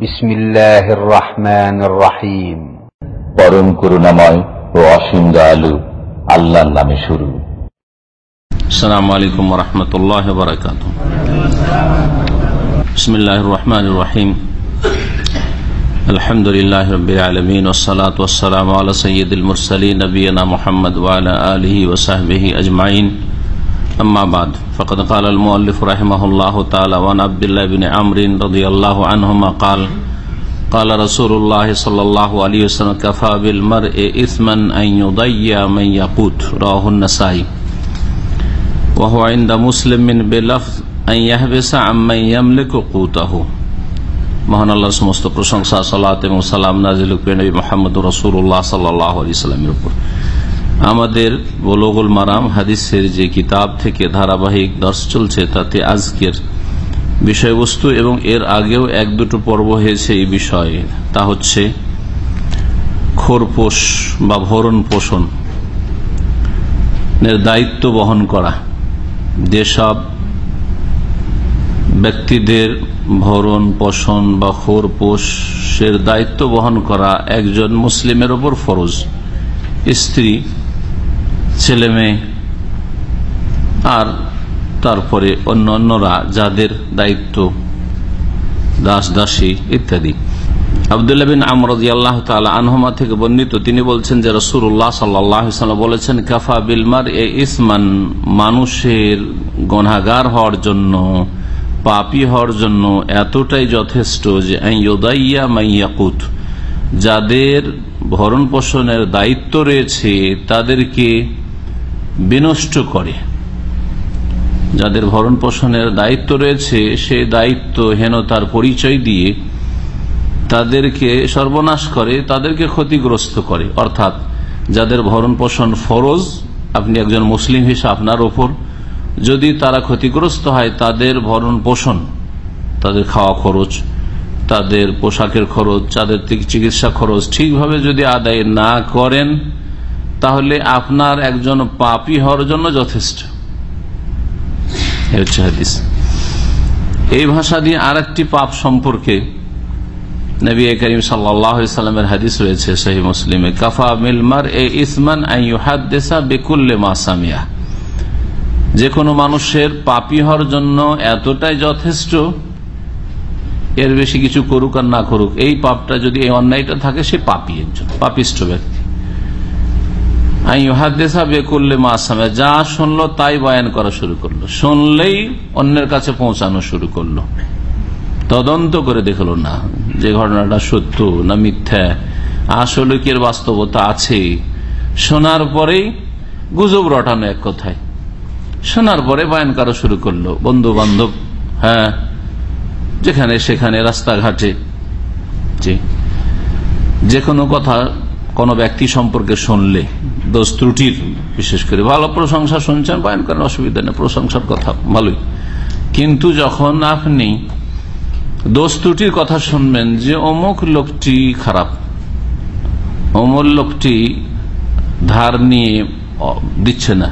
بسم الله الرحمن الرحيم পরম করুণাময় ও অসীম দয়ালু আল্লাহর নামে শুরু السلام عليكم ورحمة الله وبركاته بسم الله الرحمن الرحيم الحمد لله رب العالمين والصلاة والسلام على سيد المرسلين نبينا محمد وعلى آله وصحبه أجمعين أما بعد فقد قال المؤلف رحمه الله تعالى وعن عبد الله بن عمرو رضي الله عنهما قال قال رسول الله صلى الله عليه وسلم كفى بالمرء إثما أن يضيع من يقوت رواه النسائي وهو عند مسلم بلفظ أن يحبس عمن يملك قوته মহান আল্লাহর সমস্ত প্রশংসা সালাত এবং সালাম নাজিল নবী মোহাম্মদ রসুল্লাহ সাল্লাহ আলি সাল্লামের উপর আমাদের বলগুল মারাম হাদিসের যে কিতাব থেকে ধারাবাহিক দর্শ চলছে, তাতে আজকের বিষয়বস্তু এবং এর আগেও এক দুটো পর্ব হয়েছে এই বিষয়ে। তা হচ্ছে খোরপোষ বা ভরণ পোষণ। এর দায়িত্ব বহন করা। যেসব ব্যক্তিদের ভরণ পোষণ বা খোর পোষের দায়িত্ব বহন করা একজন মুসলিমের ওপর ফরজ, স্ত্রী ছেলে মেয়ে। আর তারপরে অন্য অন্যরা যাদের দায়িত্ব, দাস, দাসী ইত্যাদি। আবদুল্লাহ বিন আমরদি আল্লাহ তালা আনহমা থেকে বর্ণিত, তিনি বলছেন যে রসুল্লাহ সাল্লাম বলেছেন, কাফা বিলমার এ ইসমান মানুষের গনাগার হওয়ার জন্য, পাপি হওয়ার জন্য এতটাই যথেষ্ট যে ইয়োদাইয়া মাইয়াকুত যাদের ভরণ পোষণের দায়িত্ব রয়েছে, তাদেরকে বিনষ্ট করে। যাদের ভরণ পোষণের দায়িত্ব রয়েছে, সে দায়িত্ব হেনতার পরিচয় দিয়ে তাদেরকে সর্বনাশ করে, তাদেরকে ক্ষতিগ্রস্ত করে। অর্থাৎ যাদের ভরণ পোষণ ফরজ, আপনি একজন মুসলিম হিসেবে আপনার ওপর, যদি তারা ক্ষতিগ্রস্ত হয়, তাদের ভরণ পোষণ তাদের খাওয়া খরচ, তাদের পোশাকের খরচ, তাদের চিকিৎসা খরচ ঠিকভাবে যদি আদায় না করেন তাহলে আপনার একজন পাপি হওয়ার জন্য যথেষ্ট। এই ভাষা দিয়ে আর একটি পাপ সম্পর্কে যে কোনো মানুষের পাপি হওয়ার জন্য এতটাই যথেষ্ট, এর বেশি কিছু করুক আর না করুক, এই পাপটা যদি এই অন্যায়টা থাকে, সে পাপি একজন পাপিষ্ট ব্যক্তি। যা শুনলো তাই বয়ান করা শুরু করল। শুনলেই অন্যের কাছে পৌঁছানো শুরু করল। তদন্ত করে দেখল না যে ঘটনাটা সত্য না মিথ্যা। আসলে কি বাস্তবতা আছে? শোনার পরেই গুজব রটানো এক কথায়। শোনার পরে বয়ান করা শুরু করল। বন্ধু বান্ধব হ্যাঁ যেখানে সেখানে, রাস্তাঘাটে যে কোনো কথা কোনো ব্যক্তি সম্পর্কে শুনলে দোষ ত্রুটির, বিশেষ করে ভালো প্রশংসা শুনছেন বয়ান করেন অসুবিধা নেই, প্রশংসার কথা, ভালোই। কিন্তু যখন আপনি দোষ ত্রুটির কথা শুনবেন যে অমুক লোকটি খারাপ, অমুক লোকটি ধার নিয়ে দিচ্ছে না,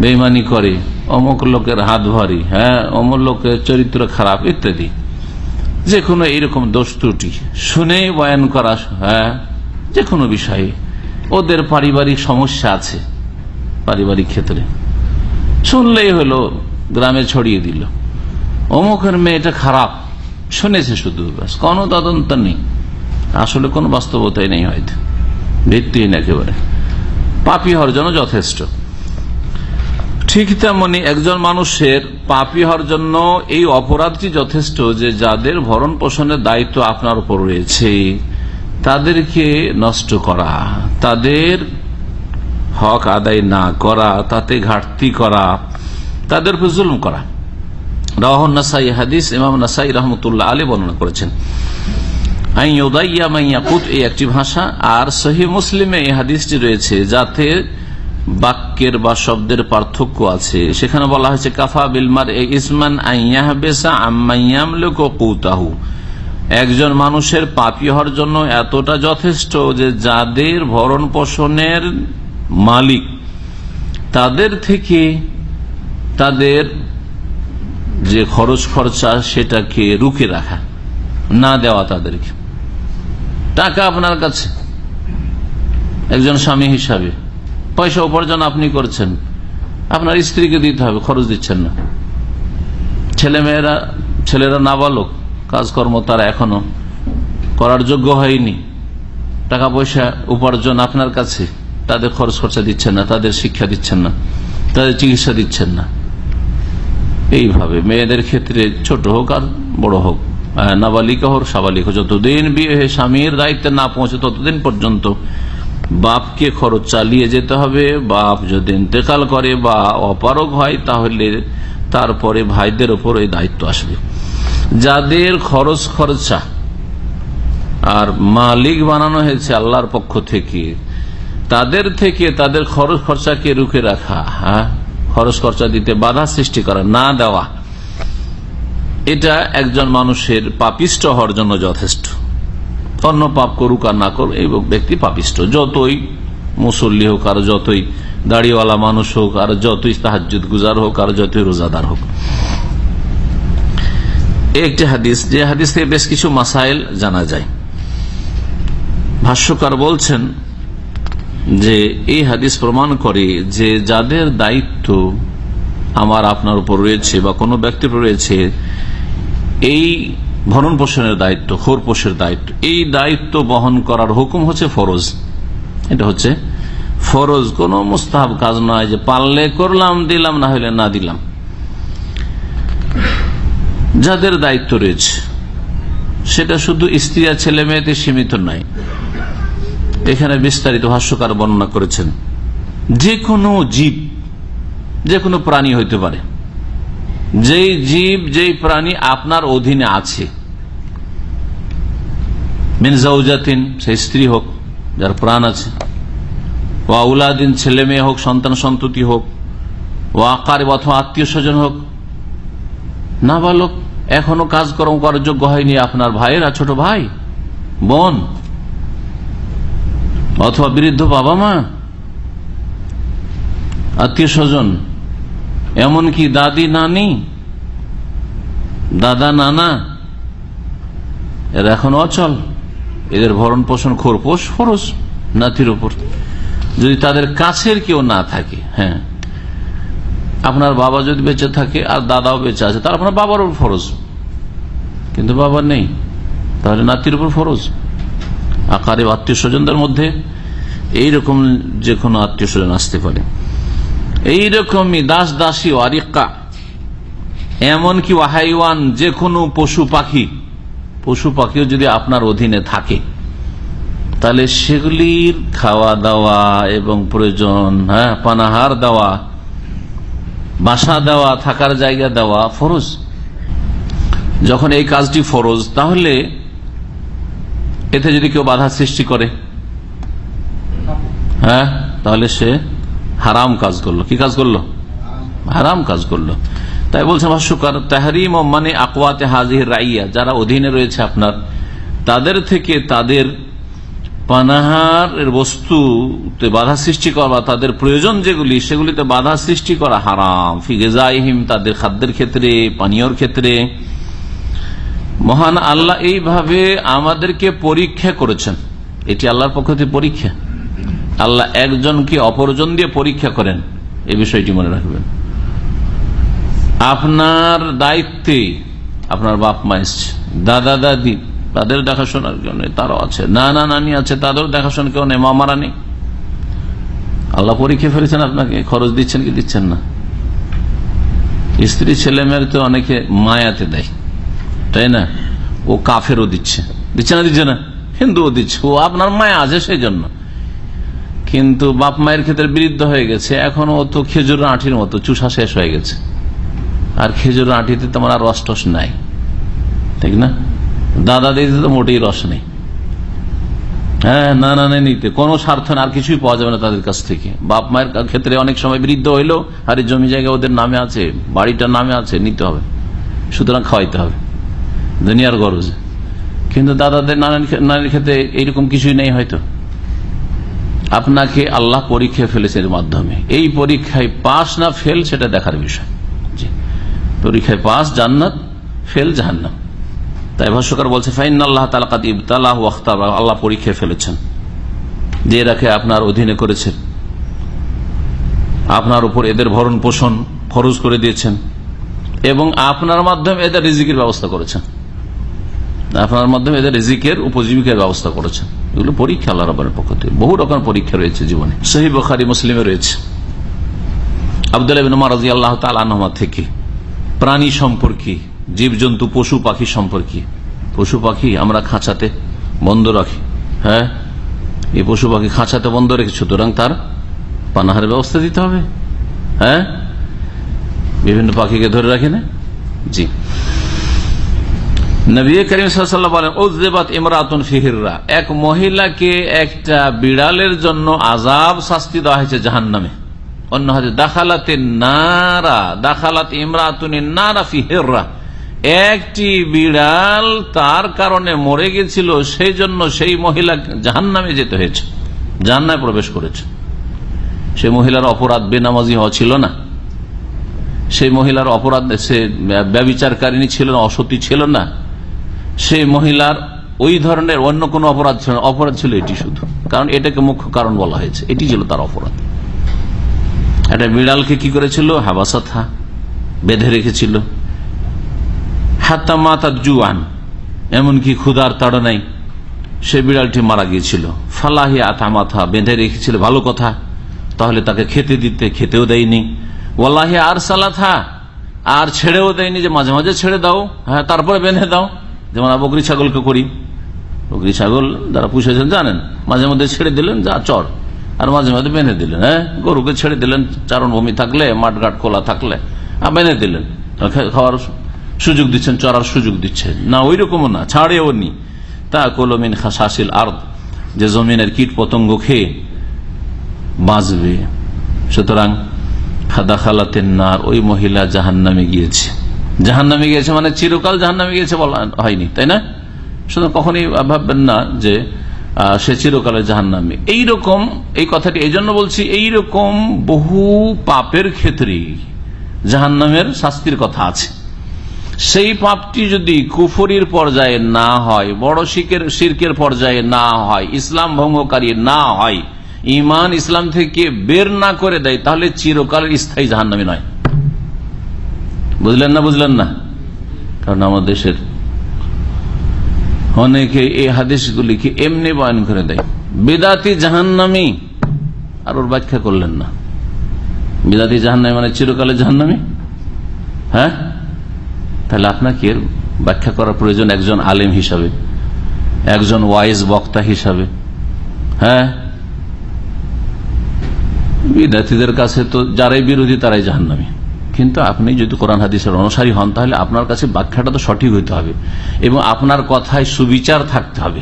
বেইমানি করে, অমুক লোকের হাত ভারী হ্যাঁ অমুক লোকের চরিত্র খারাপ, ইত্যাদি যে কোনো এইরকম দোষ ত্রুটি, শুনে বয়ান করা হ্যাঁ যে কোনো বিষয়ে ওদের পারিবারিক সমস্যা আছে, পারিবারিক ক্ষেত্রে। শুনলেই হলো, গ্রামে ছড়িয়ে দিল। অমুকের মেয়েটা খারাপ, শুনেছে শুধু ব্যাস, কোনো তদন্ত নেই। আসলে কোনো বাস্তবতাই নেই হয়তো, ভিত্তিহীন একেবারে। পাপি হওয়ার জন্য যথেষ্ট। ঠিক তেমনি একজন মানুষের পাপি হওয়ার জন্য এই অপরাধটি যথেষ্ট যে যাদের ভরণ পোষণের দায়িত্ব আপনার উপর রয়েছে। তাদেরকে নষ্ট করা, তাদের হক আদায় না করা, তাতে ঘাটতি করা, তাদের উপর জুলুম করা। রাহন নাসাই হাদিস, ইমাম নাসাই রহমতুল্লাহ আলী বর্ণনা করেছেন। একটি ভাষা। আর সহি মুসলিমে এই হাদিসটি রয়েছে, যাতে বাক্যের বা শব্দের পার্থক্য আছে। সেখানে বলা হয়েছে, কাফা বিলমার ইসমান কৌতাহু। একজন মানুষের পাপি হওয়ার জন্য এতটা যথেষ্ট যে যাদের ভরণ পোষণের মালিক, তাদের থেকে তাদের যে খরচ খরচা সেটাকে রুখে রাখা, না দেওয়া তাদেরকে। টাকা আপনার কাছে। একজন স্বামী হিসাবে। পয়সা উপার্জন আপনি করছেন। আপনার স্ত্রীকে দিতে হবে, খরচ দিচ্ছেন না। ছেলে মেয়েরা ছেলেরা নাবালক। কাজকর্ম তারা এখনও করার যোগ্য হয়নি। টাকা পয়সা উপার্জন আপনার কাছে, তাদের খরচ খরচা দিচ্ছেন না, তাদের শিক্ষা দিচ্ছেন না, তাদের চিকিৎসা দিচ্ছেন না। এইভাবে মেয়েদের ক্ষেত্রে ছোট হোক আর বড় হোক নাবালিকা হোক, সাবালিক হোক, যতদিন বিয়ে হয়ে স্বামীর দায়িত্বে না পৌঁছে ততদিন পর্যন্ত বাপকে খরচ চালিয়ে যেতে হবে, বাপ যদি ইন্তেকাল করে বা অপারগ হয়, তাহলে তারপরে ভাইদের ওপর এই দায়িত্ব আসবে। যাদের খরচ খরচা। আর মালিক বানানো হয়েছে আল্লাহর পক্ষ থেকে। তাদের থেকে তাদের খরচ খরচাকে রুখে রাখা হ্যাঁ? খরচ খরচা দিতে বাধা সৃষ্টি করা, না দেওয়া। এটা একজন মানুষের পাপিষ্ট হওয়ার জন্য যথেষ্ট। অন্য পাপ করুক আর না করুক, এই ব্যক্তি পাপিষ্ট যতই মুসল্লি হোক, আর যতই দাড়িওয়ালা মানুষ হোক, আর যতই তাহাজুদ গুজার হোক, আর যতই রোজাদার হোক। একটি হাদিস, যে হাদিস থেকে বেশ কিছু মাসাইল জানা যায়। ভাষ্যকার বলছেন যে, এই হাদিস প্রমাণ করে যে যাদের দায়িত্ব আমার আপনার উপর রয়েছে বা কোনো ব্যক্তির রয়েছে, এই ভরণ পোষণের দায়িত্ব, খোর পোষের দায়িত্ব, এই দায়িত্ব বহন করার হুকুম হচ্ছে ফরজ। এটা হচ্ছে ফরজ। কোন মুস্তাহাব কাজ নয় যে পাললে করলাম, দিলাম, না হলে না দিলাম। যাদের দায়িত্ব রয়েছে, সেটা শুধু স্ত্রী আর ছেলে মেয়েতে সীমিত নয়। এখানে বিস্তারিত ভাষ্যকার বর্ণনা করেছেন। যে কোনো জীব যে কোনো প্রাণী হইতে পারে। যেই জীব, যেই প্রাণী আপনার অধীনে আছে মিনজাউজাতিন সেই স্ত্রী হোক, যার প্রাণ আছে ও আউলাদিন ছেলে মেয়ে হোক, সন্তান সন্ততি হোক ও আকার অথবা আত্মীয় স্বজন হোক না বালক এখনও কাজকর্ম করার যোগ্য হয়নি আপনার ভাইয়েরা ছোট ভাই, বোন, অথবা বৃদ্ধ বাবা মা, আত্মীয় স্বজন, এমনকি দাদি, নানি, দাদা, নানা, এরা এখন অচল। এদের ভরণ পোষণ খোরপোষ ফরস নাতির ওপর যদি তাদের কাছের কেউ না থাকে হ্যাঁ আপনার বাবা যদি বেঁচে থাকে, আর দাদাও বেঁচে আছে, তার আপনার বাবার উপর ফরজ। কিন্তু বাবা নেই। তাহলে নাতির উপর ফরজ। আকারে আত্মীয় স্বজনদের মধ্যে এইরকম যে কোনো আত্মীয় স্বজন আসতে পারে। এইরকমই দাস, দাসী ওয়ারিকা এমনকি ওয়াহাইওয়ান যে কোনো পশু পাখি, পশু পাখিও যদি আপনার অধীনে থাকে, তাহলে সেগুলির খাওয়া দাওয়া এবং প্রয়োজন হ্যাঁ পানাহার দেওয়া বাসা দেওয়া, থাকার জায়গা দেওয়া ফরজ। যখন এই কাজটি ফরজ, তাহলে এতে যদি কেউ বাধা সৃষ্টি করে হ্যাঁ তাহলে সে হারাম কাজ করল। কি কাজ করল? হারাম কাজ করল। তাই বলছে ভাষ্যকার তাহারিম মানে আকওয়াতে হাজির রাইয়া যারা অধীনে রয়েছে আপনার, তাদের থেকে তাদের পানাহার বস্তুতে বাধা সৃষ্টি করা, তাদের প্রয়োজন যেগুলি, সেগুলিতে বাধা সৃষ্টি করা হারাম। ফিগেজাইহিম তাদের খাদ্যের ক্ষেত্রে, পানীয়র ক্ষেত্রে। মহান আল্লাহ এইভাবে আমাদেরকে পরীক্ষা করেছেন। এটি আল্লাহর পক্ষ থেকে পরীক্ষা। আল্লাহ একজনকে অপরজন দিয়ে পরীক্ষা করেন। এই বিষয়টি মনে রাখবেন। আপনার দায়িত্বে আপনার বাপ মা এসছে। দাদা দাদি তাদের দেখাশোনার কেউ নেই তারাও আছে। নানা নানি আছে, তাদেরও দেখাশোনা কেউ নেই মামারা নেই আল্লাহ পরীক্ষা ফেলেছেন আপনাকে, খরচ দিচ্ছেন কি দিচ্ছেন না? স্ত্রী, ছেলে, মেয়ের তো অনেকে মায়াতে দেয়, তাই না? ও কাফেরও দিচ্ছে। দিচ্ছে না দিচ্ছে না? হিন্দুও দিচ্ছে। ও আপনার মায়া আছে সেই জন্য কিন্তু বাপ মায়ের ক্ষেত্রে বিরুদ্ধ হয়ে গেছে। এখন ও তো খেজুর আঁটির মতো, চুষা শেষ হয়ে গেছে। আর খেজুর আঁটিতে তোমার আর রস টস নাই। ঠিক না? দাদা দিদিতে তো মোটেই রস নেই। হ্যাঁ না না নিতে। কোনো স্বার্থ না আর কিছুই পাওয়া যাবে না তাদের কাছ থেকে। বাপ মায়ের ক্ষেত্রে অনেক সময় বৃদ্ধ হইল আর জমি জায়গা ওদের নামে আছে, বাড়িটার নামে আছে, নিতে হবে। সুতরাং খাওয়াইতে হবে। দুনিয়ার গরজে। কিন্তু দাদাদের নানির ক্ষেত্রে এইরকম কিছুই নেই হয়তো। আপনাকে আল্লাহ পরীক্ষা ফেলেছে এর মাধ্যমে। এই পরীক্ষায় পাস না ফেল, সেটা দেখার বিষয়। পরীক্ষায় পাস জান্নাত, ফেল, জাহান্নাম। তাই ভাষ্যকার বলছে ফাইন আল্লাহ তালাকাত ইবতালাহ আখতার আল্লাহ পরীক্ষা ফেলেছেন। দিয়ে রাখে, আপনার অধীনে করেছেন। আপনার উপর এদের ভরণ পোষণ ফরজ করে দিয়েছেন। এবং আপনার মাধ্যমে এদের রিজিকের ব্যবস্থা করেছেন। আপনার মাধ্যমে এদের রিজিকের উপজীবিকার ব্যবস্থা করেছেন। এগুলো পরীক্ষা আল্লাহ রবের পক্ষ থেকে। বহু রকম পরীক্ষা রয়েছে জীবনে। সহি বখারি, মুসলিমে রয়েছে। আবদুল্লাহ রাজি আল্লাহ তালানহমা থেকে। প্রাণী সম্পর্কে, জীবজন্তু, পশু পাখি সম্পর্কে। পশু পাখি আমরা খাঁচাতে বন্ধ রাখি। হ্যাঁ? এই পশু পাখি খাঁচাতে বন্ধ রেখে সুতরাং তার পানাহারের ব্যবস্থা দিতে হবে। হ্যাঁ? বিভিন্ন পাখিকে ধরে রাখি না? জি। নবী করিম সাল্লাহ বলেন ওজেবাত ইমরাতুন ফিহিররা। এক মহিলাকে একটা বিড়ালের জন্য আজাব শাস্তি দেওয়া হয়েছে জাহান নামে অন্য হাতে দাখালাতে নারা, দাখালাত ইমরাতুন নারা ফিহিররা। একটি বিড়াল তার কারণে মরে গেছিল সেই জন্য সেই মহিলা জাহান নামে যেতে হয়েছে, জাহান্নায় প্রবেশ করেছে। সে মহিলার অপরাধ বেনামাজি হওয়া ছিল না। সেই মহিলার অপরাধ, সে ব্যবিচারকারিনী ছিল না, অসতী ছিল না। সেই মহিলার ওই ধরনের অন্য কোন অপরাধ ছিল না, অপরাধ ছিল এটি শুধু। কারণ এটাকে মুখ্য কারণ বলা হয়েছে, এটি ছিল তার অপরাধ। একটা বিড়ালকে কি করেছিল? হাবাসাথা বেঁধে রেখেছিল। হাত্তা মাতা জুয়ান। এমনকি ক্ষুদার তাড়নাই সে বিড়ালটি মারা গিয়েছিল। ফালাহি আথা মাথা বেঁধে রেখেছিল। ভালো কথা। তাহলে তাকে খেতে দিতে খেতেও দেয়নি। ওয়াল্লাহি আর সালাথা আর ছেড়েও দেয়নি যে মাঝে মাঝে ছেড়ে দাও। হ্যাঁ তারপরে বেঁধে দাও। যেমন বকরি ছাগলকে করি। বকরি ছাগল যারা পুষেছেন জানেন। মাঝে মধ্যে ছেড়ে দিলেন, যা চর। আর মাঝে মাঝে বেঁধে দিলেন হ্যাঁ? গরুকে ছেড়ে দিলেন, চারণভূমি থাকলে, মাঠঘাট খোলা থাকলে আর বেঁধে দিলেন। খাওয়ার সুযোগ দিচ্ছেন, চড়ার সুযোগ দিচ্ছেন। না ওই রকমও না, ছাড়েও নি। তা কলমিন শাসিল আর্দ, যে জমিনের কীট পতঙ্গ খেয়ে বাঁচবে। সুতরাং খাদা খালাতেন নার, ওই মহিলা জাহান নামে গিয়েছে। জাহান নামে গিয়েছে মানে চিরকাল জাহান নামে গিয়েছে বলা হয়নি, তাই না? সুতরাং কখনই ভাববেন না যে সে চিরকালে জাহান নামে এইরকম, এই কথাটি এই জন্য বলছি, এইরকম বহু পাপের ক্ষেত্রে জাহান নামের শাস্তির কথা আছে। সেই পাপটি যদি কুফরির পর্যায়ে না হয়, বড় শিখের শির্কের পর্যায়ে না হয়, ইসলাম ভঙ্গকারী না হয় ইমান ইসলাম থেকে বের না করে দেয়, তাহলে চিরকালের স্থায়ী জাহান্নামি নয়। বুঝলেন না বুঝলেন না? কারণ আমাদের দেশের অনেকে এই হাদিসগুলিকে এমনি বয়ন করে দেয়। বেদাতি জাহান্নামি, আর ওর ব্যাখ্যা করলেন না। বেদাতি জাহান্নামি মানে চিরকালের জাহান্নামি? হ্যাঁ? তাহলে আপনাকে ব্যাখ্যা করার প্রয়োজন একজন আলেম হিসাবে, একজন ওয়াইজ বক্তা হিসাবে। হ্যাঁ? বিদ্যার্থীদের কাছে তো যারাই বিরোধী তারাই জাহান্নামী। কিন্তু আপনি যদি কোরআন হাদিসের অনুসারী হন, তাহলে আপনার কাছে ব্যাখ্যাটা তো সঠিক হইতে হবে এবং আপনার কথায় সুবিচার থাকতে হবে।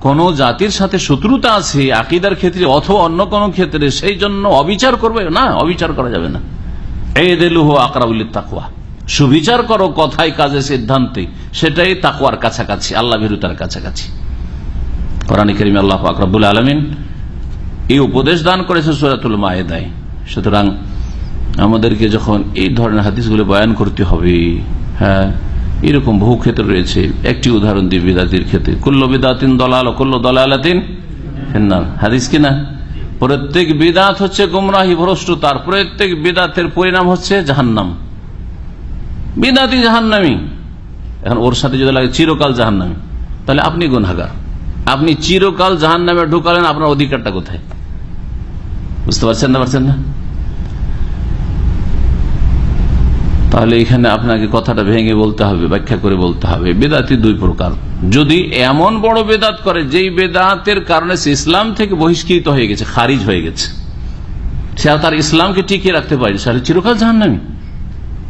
কোন জাতির সাথে শত্রুতা আছে আকিদার ক্ষেত্রে অথবা অন্য কোন ক্ষেত্রে, সেই জন্য অবিচার করবে? না, অবিচার করা যাবে না। তাকুয়া সুবিচার করো কথায় কাজে সিদ্ধান্তে, সেটাই তাকুয়ার কাছাকাছি, আল্লাহ ভীরুতার কাছাকাছি। কোরআন করিম আল্লাহ আকরাবুল আলমিন এই উপদেশ দান করেছে সুরাতুল মায়েদায়। সুতরাং আমাদেরকে যখন এই ধরনের হাদিসগুলো বয়ান করতে হবে হ্যাঁ এরকম বহু ক্ষেত্রে রয়েছে। একটি উদাহরণ দিয়ে বিদাতির ক্ষেত্রে, কুল্ল বিদাতিন দলাল কুল্ল দলালাতিন হাদিস কিনা প্রত্যেক বিদাত হচ্ছে গুমরাহি ভ্রষ্টতার প্রত্যেক বিদাতের পরিণাম হচ্ছে জাহান্নাম। বিদাতি জাহান্নামি। এখন ওর সাথে যদি লাগে চিরকাল জাহান্নামি, তাহলে আপনি গুনাগার আপনি চিরকাল জাহান নামে ঢুকালেন, আপনার অধিকারটা কোথায়? বুঝতে পারছেন না পারছেন না? তাহলে এখানে আপনাকে কথাটা ভেঙে বলতে হবে, ব্যাখ্যা করে বলতে হবে। বেদাতি দুই প্রকার। যদি এমন বড় বেদাত করে, যেই বেদাতের কারণে সে ইসলাম থেকে বহিষ্কৃত হয়ে গেছে, খারিজ হয়ে গেছে, সে তার ইসলামকে টিকিয়ে রাখতে পারে সে চিরকাল জাহান্নামি।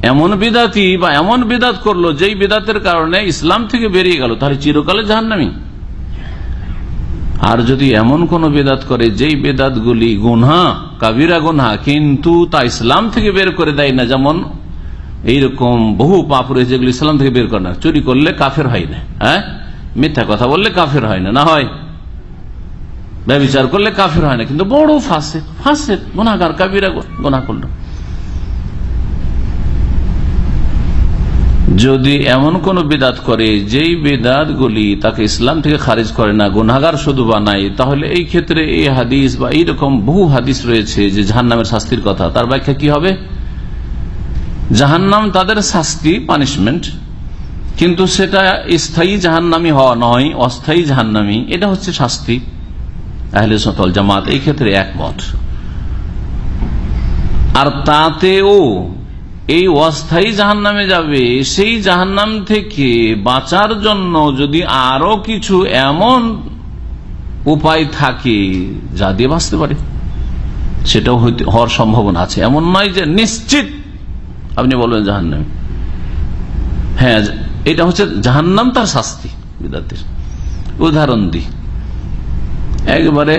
এমন বেদাতি বা এমন বেদাত করল, যেই বেদাতের কারণে ইসলাম থেকে বেরিয়ে গেল, তাহলে চিরকালে জাহান্নামি। আর যদি এমন কোন বেদাত করে, যেই বেদাত গুলি গুনহা, কাবিরা গুনহা, কিন্তু তা ইসলাম থেকে বের করে দেয় না, যেমন এইরকম বহু পাপ রয়েছে যেগুলো ইসলাম থেকে বের করে না, চুরি করলে কাফের হয় না হ্যাঁ? মিথ্যা কথা বললে কাফের হয় না না হয়। ব্যবচার করলে কাফের হয় না, কিন্তু বড় ফাঁসে ফাঁসে গুনাগার কাবিরা গোনা করল। যদি এমন কোন বিদাত করে, যেই বেদাত গুলি তাকে ইসলাম থেকে খারিজ করে না গুনাগার শুধু বানায়, তাহলে এই ক্ষেত্রে এই হাদিস বা এইরকম বহু হাদিস রয়েছে যে জাহান্নামের শাস্তির কথা। তার ব্যাখ্যা কি হবে? জাহান্নাম তাদের শাস্তি পানিশমেন্ট কিন্তু সেটা স্থায়ী জাহান্নামি হওয়া নয়, অস্থায়ী জাহান্নামি। এটা হচ্ছে শাস্তি। আহলে সতল জামাত এই ক্ষেত্রে একমত। আর তাতেও এই অস্থায়ী জাহান নামে যাবে, সেই জাহান্নাম থেকে বাঁচার জন্য যদি আরও কিছু এমন উপায় থাকে, যা দিয়ে বাঁচতে পারে। সেটাও হওয়ার সম্ভাবনা আছে। এমন নয় যে নিশ্চিত আপনি বলবেন জাহান্নামে। হ্যাঁ এটা হচ্ছে জাহান্নাম তার শাস্তি, বিদাতের। উদাহরণ দি একবারে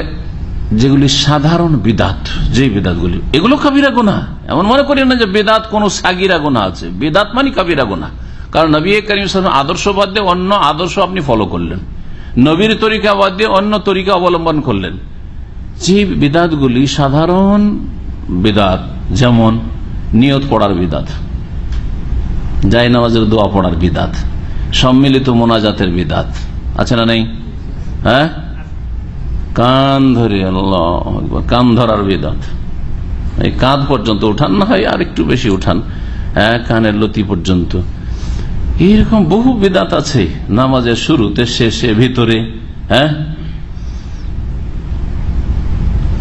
যেগুলি সাধারণ বিদাত যে বিদাতগুলি, এগুলো কাবিরা গোনা এমন মনে করি না যে বেদাত কোন সাগিরা গোনা আছে। বেদাত মানে কাবিরা গোনা কারণ নবী করিম আদর্শ বাদ দিয়ে অন্য আদর্শ আপনি ফলো করলেন। নবীর তরিকা বাদ দিয়ে অন্য তরিকা অবলম্বন করলেন। যে বিদাতগুলি সাধারণ বিদাত, যেমন নিয়ত পড়ার বিদাত। জাই নামাজের দোয়া পড়ার বিদাত। সম্মিলিত মোনাজাতের বিদাত। আছে না নেই? হ্যাঁ? কান ধরে কান ধরার বিদাত। এই কাঁধ পর্যন্ত উঠান, না হয় আর একটু বেশি উঠান। হ্যাঁ কানের লতি পর্যন্ত। এইরকম বহু বিদাত আছে নামাজের শুরুতে, শেষে, ভিতরে। হ্যাঁ?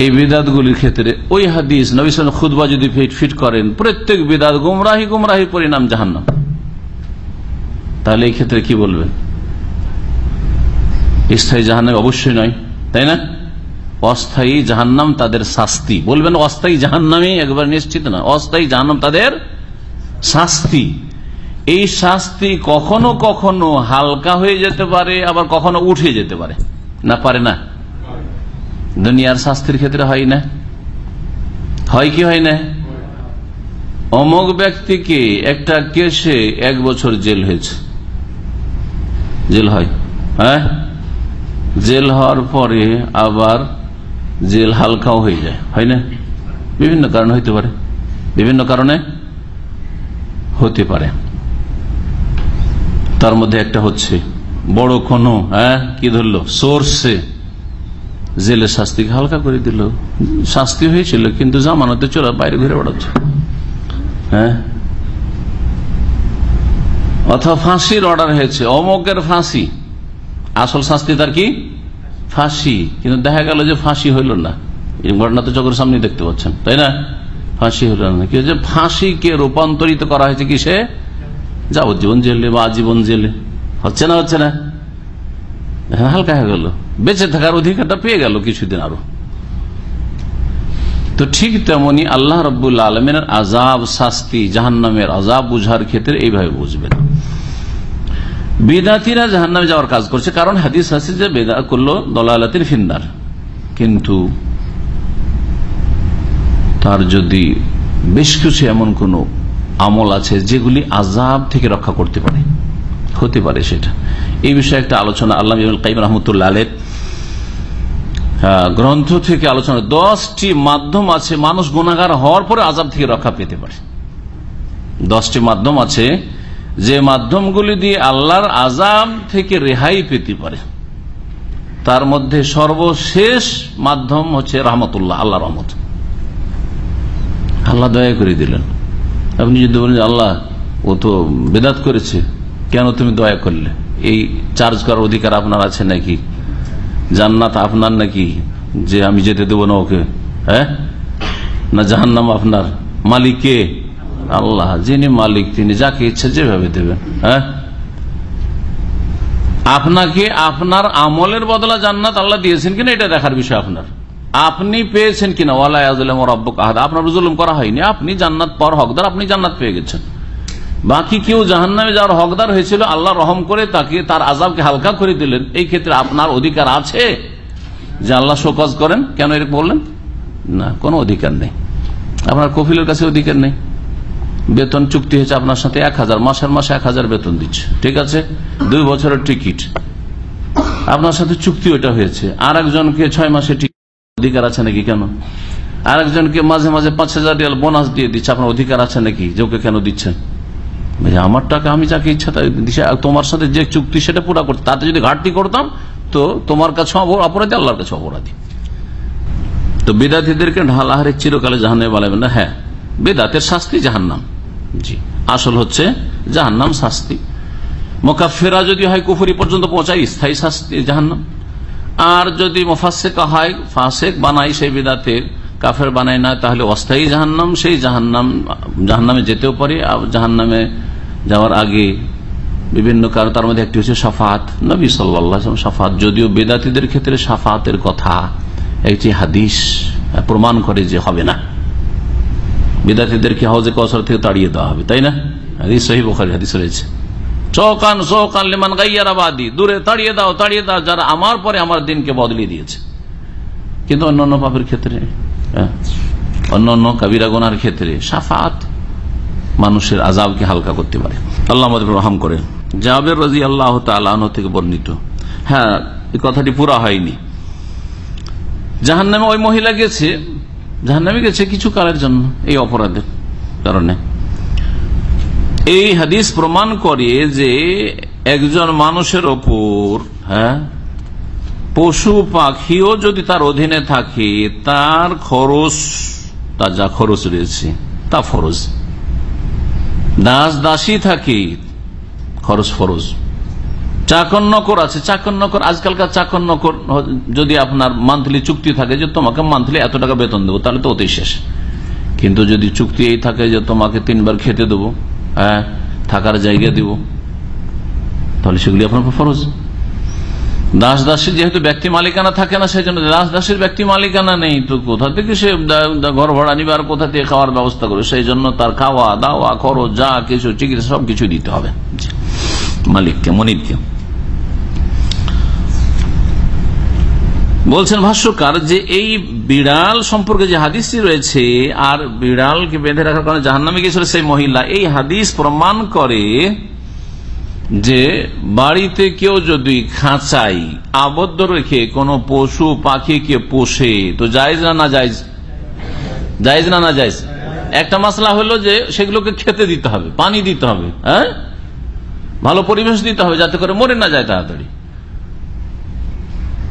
এই বিদাত গুলির ক্ষেত্রে ওই হাদিস নবিসাল খুদবা যদি ফিট ফিট করেন, প্রত্যেক বিদাত গুমরাহি গুমরাহি পরিণাম জাহান্নাম। তাহলে এই ক্ষেত্রে কি বলবেন? স্থায়ী জাহান্নাম অবশ্যই নয়, তাই না? অস্থায়ী জাহান্নাম তাদের শাস্তি। বলবেন অস্থায়ী জাহান্নামে একবার নিশ্চিত না, অস্থায়ী জাহান্নাম তাদের শাস্তি। এই শাস্তি কখনো কখনো হালকা হয়ে যেতে পারে, আবার কখনো উঠে যেতে পারে। না পারে না? দুনিয়ার শাস্তির ক্ষেত্রে হয় না? হয় কি হয় না? অমক ব্যক্তিকে একটা কেসে এক বছর জেল হয়েছে। জেল হয় হ্যাঁ? জেল হওয়ার পরে আবার জেল হালকাও হয়ে যায়, হয় না? বিভিন্ন কারণে হইতে পারে। বিভিন্ন কারণে হতে পারে। তার মধ্যে একটা হচ্ছে, বড় কোনো হ্যাঁ? কি ধরলো? সোর্সে। জেলের শাস্তিকে হালকা করে দিল। শাস্তি হয়েছিল, কিন্তু জামানতে চোরা বাইরে ঘুরে বেড়াচ্ছে। হ্যাঁ? অথবা ফাঁসির অর্ডার হয়েছে, অমকের ফাঁসি। আসল শাস্তি তার কি? ফাঁসি। কিন্তু দেখা গেল যে ফাঁসি হইল না। এই ঘটনা তো চোখের সামনে দেখতে পাচ্ছেন, তাই না? ফাঁসি হইল না। কি যে ফাঁসিকে রূপান্তরিত করা হয়েছে কিসে? যাবজ্জীবন জেলে বা আজীবন জেলে। হচ্ছে না হচ্ছে না? হালকা হয়ে গেল। বেঁচে থাকার অধিকারটা পেয়ে গেল কিছুদিন আরও। তো ঠিক তেমনি আল্লাহ রব্বুল আলমের আজাব শাস্তি, জাহান্নামের আজাব বুঝার ক্ষেত্রে এইভাবে বুঝবেন। বেদাতিরা জাহান্নামে যাওয়ার কাজ করছে, কারণ হাদিস আছে যে, বেদা করল দলালাতির ফিন্দার কিন্তু তার যদি বেশ কিছু এমন কোন আমল আছে যেগুলি আজাব থেকে রক্ষা করতে পারে। হতে পারে সেটা। এই বিষয়ে একটা আলোচনা আল্লাহ কাইম রহমতুল্লাহ আলের গ্রন্থ থেকে আলোচনা। দশটি মাধ্যম আছে, মানুষ গুণাগার হওয়ার পরে আজাব থেকে রক্ষা পেতে পারে। দশটি মাধ্যম আছে, যে মাধ্যমগুলি দিয়ে আল্লাহর আজাব থেকে রেহাই পেতে পারে। তার মধ্যে সর্বশেষ মাধ্যম হচ্ছে রহমতুল্লাহ আল্লাহ রহমত। আল্লাহ দয়া করে দিলেন। আপনি যদি বলেন আল্লাহ ও তো বেদাত করেছে কেন তুমি দয়া করলে? এই চার্জ করার অধিকার আপনার আছে নাকি? জান্নাত আপনার নাকি? যে আমি যেতে দেবো না ওকে হ্যাঁ? না জাহান্নাম আপনার? মালিককে আল্লাহ, যিনি মালিক তিনি যাকে ইচ্ছে যেভাবে দেবেন হ্যাঁ? আপনাকে আপনার আমলের বদলা জান্নাত আল্লাহ দিয়েছেন কিনা এটা দেখার বিষয় আপনার। আপনি পেয়েছেন কিনা? ওয়ালাহাদ আপনার জুলুম করা হয়নি। আপনি জান্নাত পর হকদার, আপনি জান্নাত পেয়ে গেছেন। বাকি কেউ জাহান্নামে যাওয়ার হকদার হয়েছিল আল্লাহ রহম করে তাকে, তার আজাবকে হালকা করে দিলেন। এই ক্ষেত্রে আপনার অধিকার আছে যে আল্লাহ শোকজ করেন। কেন এরকম বললেন? না, কোনো অধিকার নেই। আপনার কফিলের কাছে অধিকার নেই। বেতন চুক্তি হয়েছে আপনার সাথে এক হাজার, মাসের মাসে এক হাজার বেতন দিচ্ছে। ঠিক আছে? দুই বছরের টিকিট। আপনার সাথে চুক্তি ওটা হয়েছে। আর একজনকে ছয় মাসে অধিকার আছে নাকি কেন? আর একজনকে মাঝে মাঝে পাঁচ হাজার বোনাস দিয়ে দিচ্ছে। আপনার অধিকার আছে নাকি? যে কেন দিচ্ছেন? আমার টাকা আমি যাকে ইচ্ছা তোমার সাথে যে চুক্তি সেটা পুরা করতাম তাতে যদি ঘাটতি করতাম, তো তোমার কাছে অপরাধী আল্লাহর কাছে অপরাধী। তো বেদাতিদেরকে ঢালাহারে চিরকালে জাহান্নামে বলাবেন না। হ্যাঁ বেদাতের শাস্তি জাহান্নাম। জি। আসল হচ্ছে জাহান্নাম শাস্তি। মোকাফেরা যদি হয় কুফুরি পর্যন্ত পৌঁছায়, স্থায়ী শাস্তি জাহান্নাম। আর যদি মোফাসেকা হয়, ফাঁসেক বানাই সেই বেদাতে কাফের বানাই না, তাহলে অস্থায়ী জাহান্নাম, সেই জাহান্নাম জাহান্নামে যেতেও পারে, আর জাহান্নামে যাওয়ার আগে বিভিন্ন কারণ তার মধ্যে একটি হচ্ছে সাফাত। নবী সাল্লাহ সাফাত যদিও বেদাতিদের ক্ষেত্রে সাফাতের কথা একটি হাদিস প্রমাণ করে যে হবে না। বিদ্যার্থীদেরকে হাউজে কসর থেকে তাড়িয়ে দেওয়া হবে তাই না? হাদিস সহি বোখারি হাদিস রয়েছে। চৌকান চৌকান লিমান গাইয়ারাবাদি দূরে তাড়িয়ে দাও তাড়িয়ে দাও যারা আমার পরে আমার দিনকে বদলিয়ে দিয়েছে। কিন্তু অন্য অন্য পাপের ক্ষেত্রে হ্যাঁ, অন্য অন্য কাবিরা গোনার ক্ষেত্রে সাফাত মানুষের আজাবকে হালকা করতে পারে। আল্লাহ আমাদের রহম করে জাবের রাজি আল্লাহ তালাহ থেকে বর্ণিত। হ্যাঁ এই কথাটি পুরা হয়নি। জাহান নামে ওই মহিলা গেছে। জাহান নামে গেছে কিছু কালের জন্য এই অপরাধের কারণে। এই হাদিস প্রমাণ করে যে একজন মানুষের ওপর হ্যাঁ পশু পাখিও যদি তার অধীনে থাকে, তার খরচ, তার যা খরচ রয়েছে, তা ফরজ। দাস দাসী থাকে, খরচ ফরজ। চাকর নকর আছে চাকর নকর আজকালকার চাকর নকর যদি আপনার মান্থলি চুক্তি থাকে যে তোমাকে মান্থলি এত টাকা বেতন দেবো, তাহলে তো অতি শেষ। কিন্তু যদি চুক্তি এই থাকে যে তোমাকে তিনবার খেতে দেবো হ্যাঁ থাকার জায়গা দিব, তাহলে সেগুলি আপনার ফরজ। দাস দাসীর যেহেতু ব্যক্তি মালিকানা থাকে না, সেই জন্য দাস দাসীর ব্যক্তি মালিকানা নেই। তো কোথা থেকে সে ঘর ভাড়া নিবে আর কোথা থেকে খাওয়ার ব্যবস্থা করবে? সেই জন্য তার খাওয়া, দাওয়া, খরচ, যা কিছু, চিকিৎসা সবকিছু দিতে হবে। মালিককে মনিরকে বলছেন, ভাষ্যকার, যে এই বিড়াল সম্পর্কে যে হাদিসটি রয়েছে, আর বিড়ালকে বেঁধে রাখার কারণে জাহান্নামে গিয়েছিল সেই মহিলা, এই হাদিস প্রমাণ করে যে বাড়িতে কেউ যদি খাঁচাই আবদ্ধ রেখে কোনো পশু পাখিকে পোষে, তো জায়জ না না জায়জ? জায়জ না না জায়জ? একটা মশলা হলো যে সেগুলোকে খেতে দিতে হবে, পানি দিতে হবে হ্যাঁ? ভালো পরিবেশ দিতে হবে যাতে করে মরে না যায় তাড়াতাড়ি।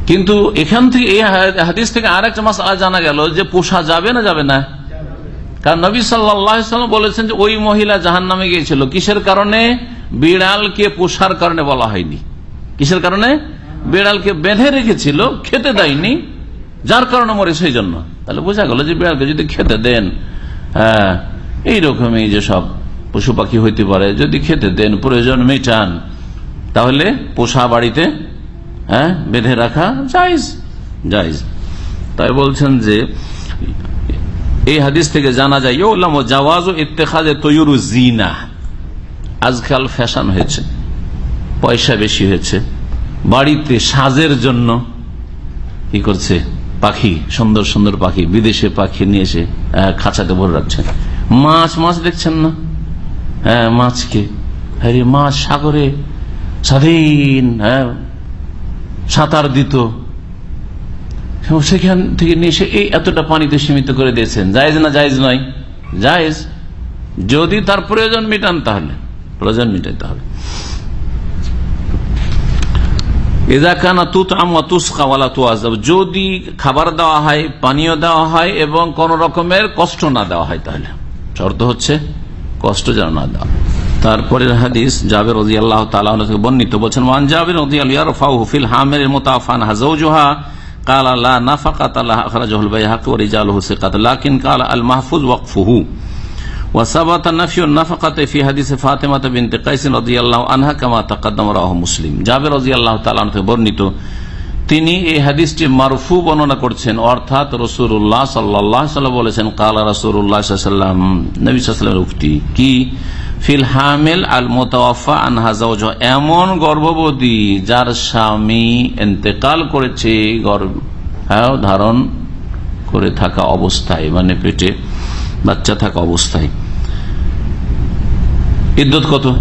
কিন্তু এখান থেকে এই হাদিস থেকে আর একটা মাসলা জানা গেল যে পোষা যাবে না যাবে না? কারণ নবী সাল্লাম বলেছেন যে ওই মহিলা জাহান নামে গিয়েছিল। কিসের কারণে? বিড়ালকে পোষার কারণে বলা হয়নি। কিসের কারণে? বিড়ালকে বেঁধে রেখেছিল, খেতে দেয়নি। যার কারণে মরে, সেই জন্য। তাহলে বোঝা গেল যে বিড়ালকে যদি খেতে দেন হ্যাঁ যে সব পশু পাখি হইতে পারে, যদি খেতে দেন, প্রয়োজন মেটান, তাহলে পোষা বাড়িতে হ্যাঁ বেঁধে রাখা জায়জ জায়জ। তাই বলছেন যে, এই হাদিস থেকে জানা যায় জাওয়াজ ইত্তেখাজে তৈরু জিনা আজকাল ফ্যাশন হয়েছে, পয়সা বেশি হয়েছে, বাড়িতে সাজের জন্য কি করছে? পাখি, সুন্দর সুন্দর পাখি, বিদেশে পাখি নিয়ে এসে খাঁচাতে ভরে রাখছেন মাছ মাছ দেখছেন না? হ্যাঁ মাছকে। হ্যাঁ মাছ সাগরে, স্বাধীন হ্যাঁ সাঁতার দিত। সেখান থেকে নিয়ে এসে এই এতটা পানিতে সীমিত করে দিয়েছেন। জায়েজ না জায়েজ নয়? জায়েজ। যদি তার প্রয়োজন মেটান তাহলে। প্রয়োজন মেটাইতে হবে যদি খাবার দেওয়া হয় পানীয় দেওয়া হয় এবং কোন রকমের কষ্ট না দেওয়া হয় তাহলে শর্ত হচ্ছে কষ্ট যেন না দেওয়া তারপরের হাদিস জাবের রাজি আল্লাহ থেকে বর্ণিত বলছেন ওয়ান জাবের রাজি আলিয়া রফাউ ফিল হামের মোতাফান হাজৌজোহা قال لا نفقة لها أخرجه البيهقي ورجاله ثقة لكن قال المحفوظ وقفه ওয়াসাবাত নাফিউ নাফাকাতে ফি হাদিসে ফাতেমাতে বিনতে কাইসিন রাদিয়াল্লাহু আনহা কামা তাকাদ্দাম রাহু মুসলিম। জাবের রাদিয়াল্লাহু তাআলা থেকে বর্ণিত, তিনি এই হাদিসটি মারফু বর্ণনা করছেন, অর্থাৎ রসুল্লাহ সাল্লাহ বলেছেন, কালা রসুল্লাহ সাল্লাম নবী সাল্লামের উক্তি কি? ফিল হামিল আল আনহা আনহাজ এমন গর্ভবতী যার স্বামী এতেকাল করেছে হ্যাঁ, ধারণ করে থাকা অবস্থায় মানে পেটে বাচ্চা থাকা অবস্থায়। ইদ্যত কত?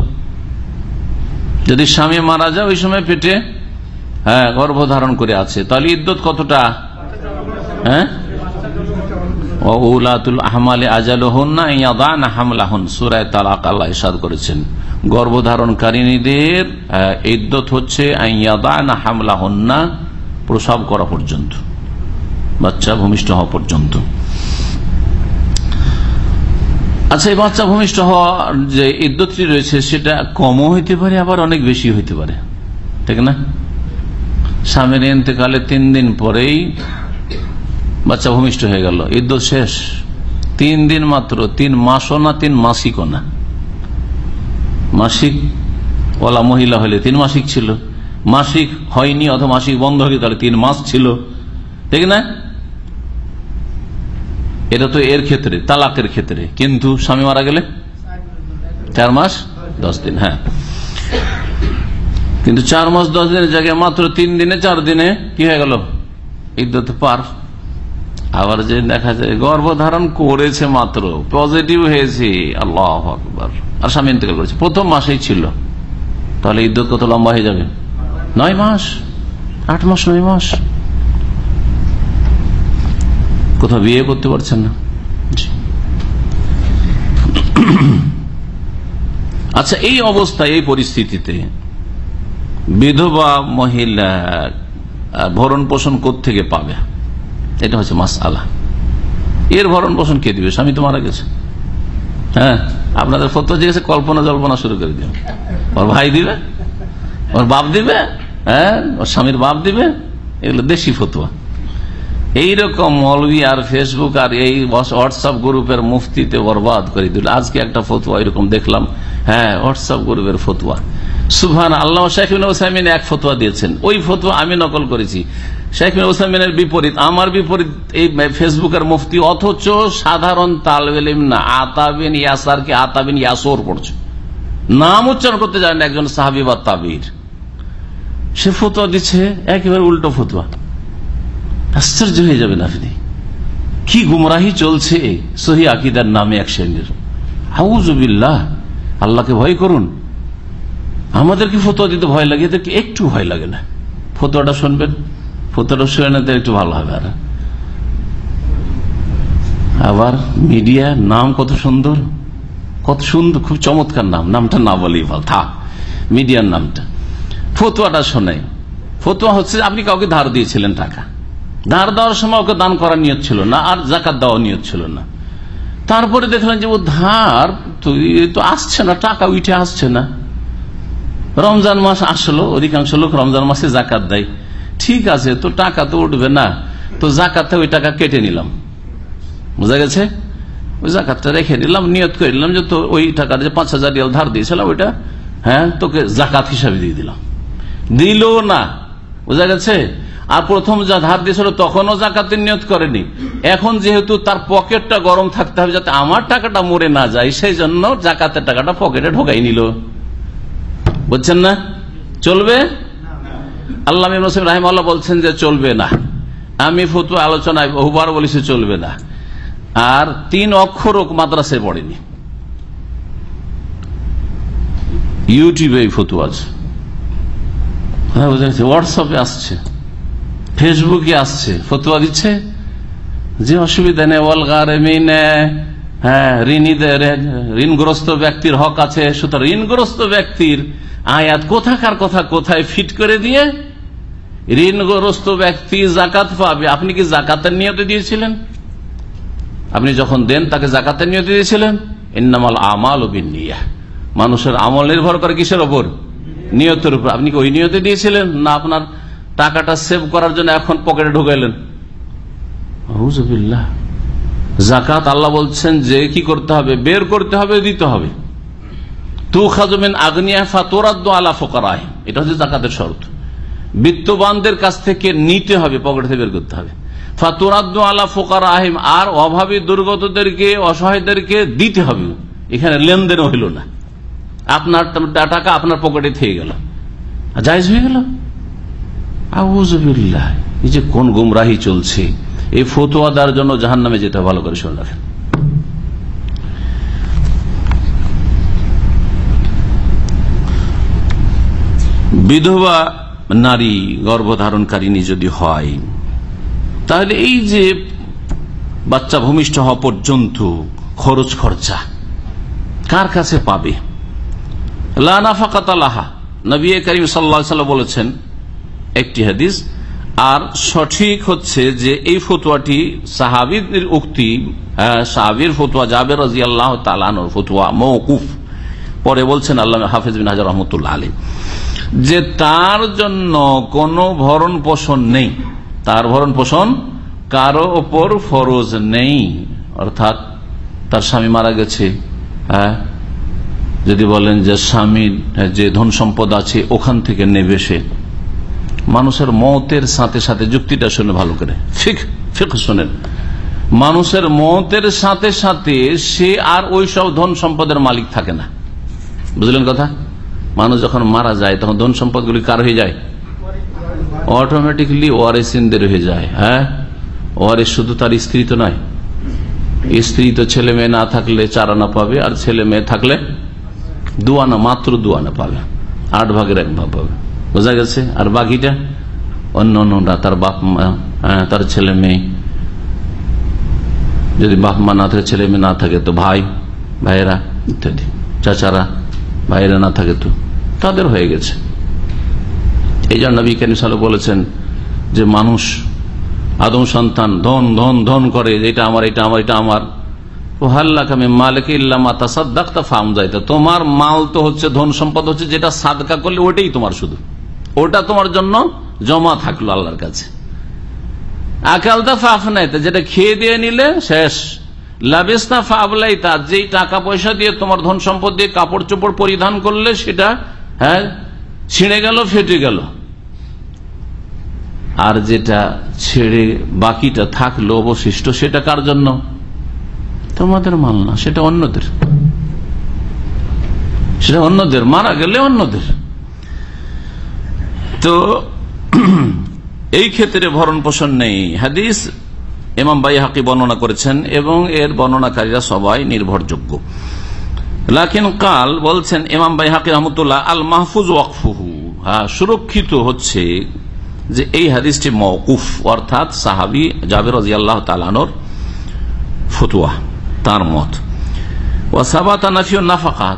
যদি স্বামী মারা যায় ওই সময় পেটে হ্যাঁ গর্ভ ধারণ করে আছে। তাহলে ইদ্যত কতটা? হ্যাঁ? করেছেন। গর্ভধারণকারিনীদের আহ, ইদ্যত হচ্ছে প্রসব করা পর্যন্ত। বাচ্চা ভূমিষ্ঠ হওয়া পর্যন্ত। আচ্ছা এই বাচ্চা ভূমিষ্ঠ হওয়ার যে ইদ্যতটি রয়েছে, সেটা কমও হইতে পারে, আবার অনেক বেশি হইতে পারে। ঠিক না? স্বামীর ইন্তেকালে তিন দিন পরেই বাচ্চা ভূমিষ্ঠ হয়ে গেল। ইদ্যত শেষ। তিন দিন মাত্র, তিন মাসও না, তিন মাসিকও না। মাসিক ওলা মহিলা হলে তিন মাসিক ছিল। মাসিক হয়নি, অথবা মাসিক বন্ধ হয়ে তাহলে তিন মাস ছিল। ঠিক না? এটা তো এর ক্ষেত্রে, তালাকের ক্ষেত্রে। কিন্তু স্বামী মারা গেলে? চার মাস? দশ দিন হ্যাঁ। কিন্তু চার মাস, দশ দিনের জায়গায় মাত্র তিন দিনে, চার দিনে কি হয়ে গেল? ইদ্যত পার। আবার যে দেখা যায়, গর্ভধারণ করেছে মাত্র পজিটিভ হয়েছে। আল্লাহ আকবর। আর স্বামী ইন্তেকাল করেছে। প্রথম মাসেই ছিল। তাহলে ইদ্যত কত লম্বা হয়ে যাবে? নয় মাস। আট মাস, নয় মাস। কোথাও বিয়ে করতে পারছেন না? আচ্ছা এই অবস্থায় এই পরিস্থিতিতে বিধবা মহিলা ভরণ পোষণ থেকে পাবে? এটা হচ্ছে মাস আলা এর ভরণ পোষণ কে দিবে? স্বামী তো মারা গেছে। হ্যাঁ? আপনাদের ফটো জিজ্ঞেসে, কল্পনা জল্পনা শুরু করে দিবে ওর ভাই দিবে? ওর বাপ দিবে? হ্যাঁ? ওর স্বামীর বাপ দিবে? এগুলো দেশি ফতুয়া। এইরকম মলবি আর ফেসবুক আর এই হোয়াটসঅ্যাপ গ্রুপের মুফতিতে বরবাদ করে দিল। আজকে একটা ফতুয়া এরকম দেখলাম। হ্যাঁ হোয়াটসঅ্যাপ গ্রুপের ফতুয়া। সুভান আল্লাহ শেখিন ওসামিন এক ফতুয়া দিয়েছেন। ওই ফতুয়া আমি নকল করেছি। শেখিন ওসামিনের বিপরীত, আমার বিপরীত এই ফেসবুকের মুফতি, অথচ সাধারণ তালবেলিম না। আতাবিন ইয়াসারকে আতাবিন ইয়াসোর পড়ছে। নাম উচ্চারণ করতে জানেন একজন সাহাবি বা তাবির। সে ফতুয়া দিচ্ছে, একেবারে উল্টো ফতুয়া। আশ্চর্য হয়ে যাবেন আপনি। কি গুমরাহি চলছে সহি আকিদার নামে এক শ্রেণির হাউজুবিল্লাহ আল্লাহকে ভয় করুন। আমাদেরকে ফতোয়া দিতে ভয় লাগে, এদেরকে একটু ভয় লাগে না। ফতোয়াটা শুনবেন, ফতোয়াটা শুনে না একটু ভালো হবে আর। আবার মিডিয়া, নাম কত সুন্দর কত সুন্দর, খুব চমৎকার নাম, নামটা না বলেই ভালো, থাক, মিডিয়ার নামটা। ফতুয়াটা শোনে ফতুয়া হচ্ছে, আপনি কাউকে ধার দিয়েছিলেন টাকা। ধার দেওয়ার সময় ওকে দান করার নিয়ত ছিল না, আর জাকাত দেওয়া নিয়ত ছিল না। তারপরে দেখলেন যে ও ধার, তো আসছে না, টাকা উঠে আসছে না। রমজান মাস আসলো, অধিকাংশ লোক রমজান মাসে জাকাত দেয়। ঠিক আছে, তো টাকা তো উঠবে না, তো জাকাতে ওই টাকা কেটে নিলাম। বোঝা গেছে? ওই জাকাতটা রেখে নিলাম নিয়ত করে নিলাম যে তো ওই টাকার যে পাঁচ হাজার রিয়াল ধার দিয়েছিলাম, ওইটা হ্যাঁ তোকে জাকাত হিসাবে দিয়ে দিলাম। দিল না, বোঝা গেছে? আর প্রথম যা ধার দিয়েছিল, তখনও জাকাতের নিয়ত করেনি। এখন যেহেতু তার পকেটটা গরম থাকতে হবে যাতে আমার টাকাটা মরে না যায়, সেই জন্য জাকাতের টাকাটা পকেটে ঢোকাই নিল। বুঝছেন না? চলবে? আল্লাহ মুসিম রাহিম আল্লাহ বলছেন যে চলবে না। আমি ফতু আলোচনায় বহুবার বলেছি চলবে না। আর তিন অক্ষর মাদ্রাসায় পড়েনি। ইউটিউবে এই ফতু আছে। হ্যাঁ হোয়াটসঅ্যাপে আসছে। ফেসবুকে আসছে, ফতুয়া দিচ্ছে যে অসুবিধা নেই, ওয়াল গারেমিন হ্যাঁ ঋণীদের, ঋণগ্রস্ত ব্যক্তির হক আছে, সুতরাং ঋণগ্রস্ত ব্যক্তির আয়াত কোথাকার কথা, কোথায় ফিট করে দিয়ে ঋণগ্রস্ত ব্যক্তি জাকাত পাবে? আপনি কি জাকাতের নিয়তে দিয়েছিলেন? আপনি যখন দেন, তাকে জাকাতের নিয়তে দিয়েছিলেন? ইন্নামাল আমাল ও বিনিয়া মানুষের আমল নির্ভর করে কিসের ওপর? নিয়তের উপর। আপনি কি ওই নিয়তে দিয়েছিলেন? না, আপনার টাকাটা সেভ করার জন্য এখন পকেটে ঢুকাইলেন। জাকাত আল্লাহ বলছেন যে কি করতে হবে? বের করতে হবে, দিতে হবে। তু খাজমেন আগ্নিয়া ফাতোরাদ্দ আলা ফোকারায় এটা হচ্ছে জাকাতের শর্ত। বিত্তবানদের কাছ থেকে নিতে হবে, পকেট থেকে বের করতে হবে। আলা আহিম আর অভাবী দুর্গতদেরকে, অসহায়দেরকে দিতে হবে। এখানে লেনদেন হইল না। আপনার টাকা আপনার পকেটে থেকে গেল। জায়জ হয়ে গেল? এই যে কোন গুমরাহি চলছে, এই ফতোয়া দেওয়ার জন্য জাহান নামে যেতে ভালো করে শুনে রাখেন। বিধবা নারী গর্ভধারণকারিনী যদি হয়, তাহলে এই যে বাচ্চা ভূমিষ্ঠ হওয়া পর্যন্ত খরচ খরচা, কার কাছে পাবে? লাফাকাতালাহা নবী করিম সাল্লা বলেছেন একটি হাদিস, আর সঠিক হচ্ছে যে এই ফতুয়াটি সাহাবির উক্তি সাহাবির ফতুয়া জাবের রাজি আল্লাহ তালানোর ফতুয়া মৌকুফ পরে বলছেন আল্লাহ হাফিজ বিন হাজার রহমতুল্লাহ আলী যে তার জন্য কোনো ভরণ পোষণ নেই, তার ভরণ পোষণ কারও ওপর ফরজ নেই। অর্থাৎ তার স্বামী মারা গেছে হ্যাঁ যদি বলেন যে স্বামীর যে ধন সম্পদ আছে ওখান থেকে নেবে সে। মানুষের মতের সাথে সাথে, যুক্তিটা শুনে ভালো করে। ঠিক ঠিক শোনেন। মানুষের মতের সাথে সাথে সে আর ওই সব ধন সম্পদের মালিক থাকে না। বুঝলেন কথা? মানুষ যখন মারা যায়, তখন ধন সম্পদ গুলি কার হয়ে যায়? অটোমেটিকলি ওয়ারেসিনদের হয়ে যায় হ্যাঁ? ওয়ারেস শুধু তার স্ত্রী তো নয়। স্ত্রী তো ছেলে মেয়ে না থাকলে চার আনা পাবে, আর ছেলে মেয়ে থাকলে দুয়ানা মাত্র দুয়ানা পাবে। আট ভাগের এক ভাগ পাবে। বোঝা গেছে? আর বাকিটা? অন্য অন্যরা তার বাপ মা তার ছেলে মেয়ে। যদি বাপ মা না থাকে, ছেলে মেয়ে না থাকে, তো ভাই, ভাইয়েরা ইত্যাদি, চাচারা, ভাইয়েরা না থাকে তো, তাদের হয়ে গেছে। এই জন্য নবী কেন বলেছেন যে মানুষ আদম সন্তান ধন ধন ধন করে এটা আমার এটা আমার এটা আমার। তোমার মাল তো হচ্ছে, ধন সম্পদ হচ্ছে, যেটা সাদকা করলে ওটাই তোমার শুধু। ওটা তোমার জন্য জমা থাকল আল্লাহর কাছে। আকালতা ফাফ নাই যেটা খেয়ে দিয়ে নিলে শেষ। লাবেস্তা ফাবলাইতা, যেই টাকা পয়সা দিয়ে তোমার ধন সম্পদ দিয়ে কাপড় চোপড় পরিধান করলে সেটা হ্যাঁ ছিঁড়ে গেল, ফেটে গেল। আর যেটা ছেড়ে বাকিটা থাকল অবশিষ্ট, সেটা কার জন্য? তোমাদের মাল না, সেটা অন্যদের। সেটা অন্যদের, মারা গেলে অন্যদের। তো এই ক্ষেত্রে ভরণ পোষণ নেই। হাদিস এমাম বাই হাকি বর্ণনা করেছেন এবং এর বর্ণনাকারীরা সবাই নির্ভরযোগ্য। লাকিন কাল বলছেন এমাম বাই হাকি রহমতুল্লাহ, আল মাহফুজ ওয়াকফুহু। হ্যাঁ সুরক্ষিত হচ্ছে যে এই হাদিসটি মৌকুফ অর্থাৎ সাহাবি জাবের রাজি আল্লাহ তালানোর ফতুয়া, তার মত।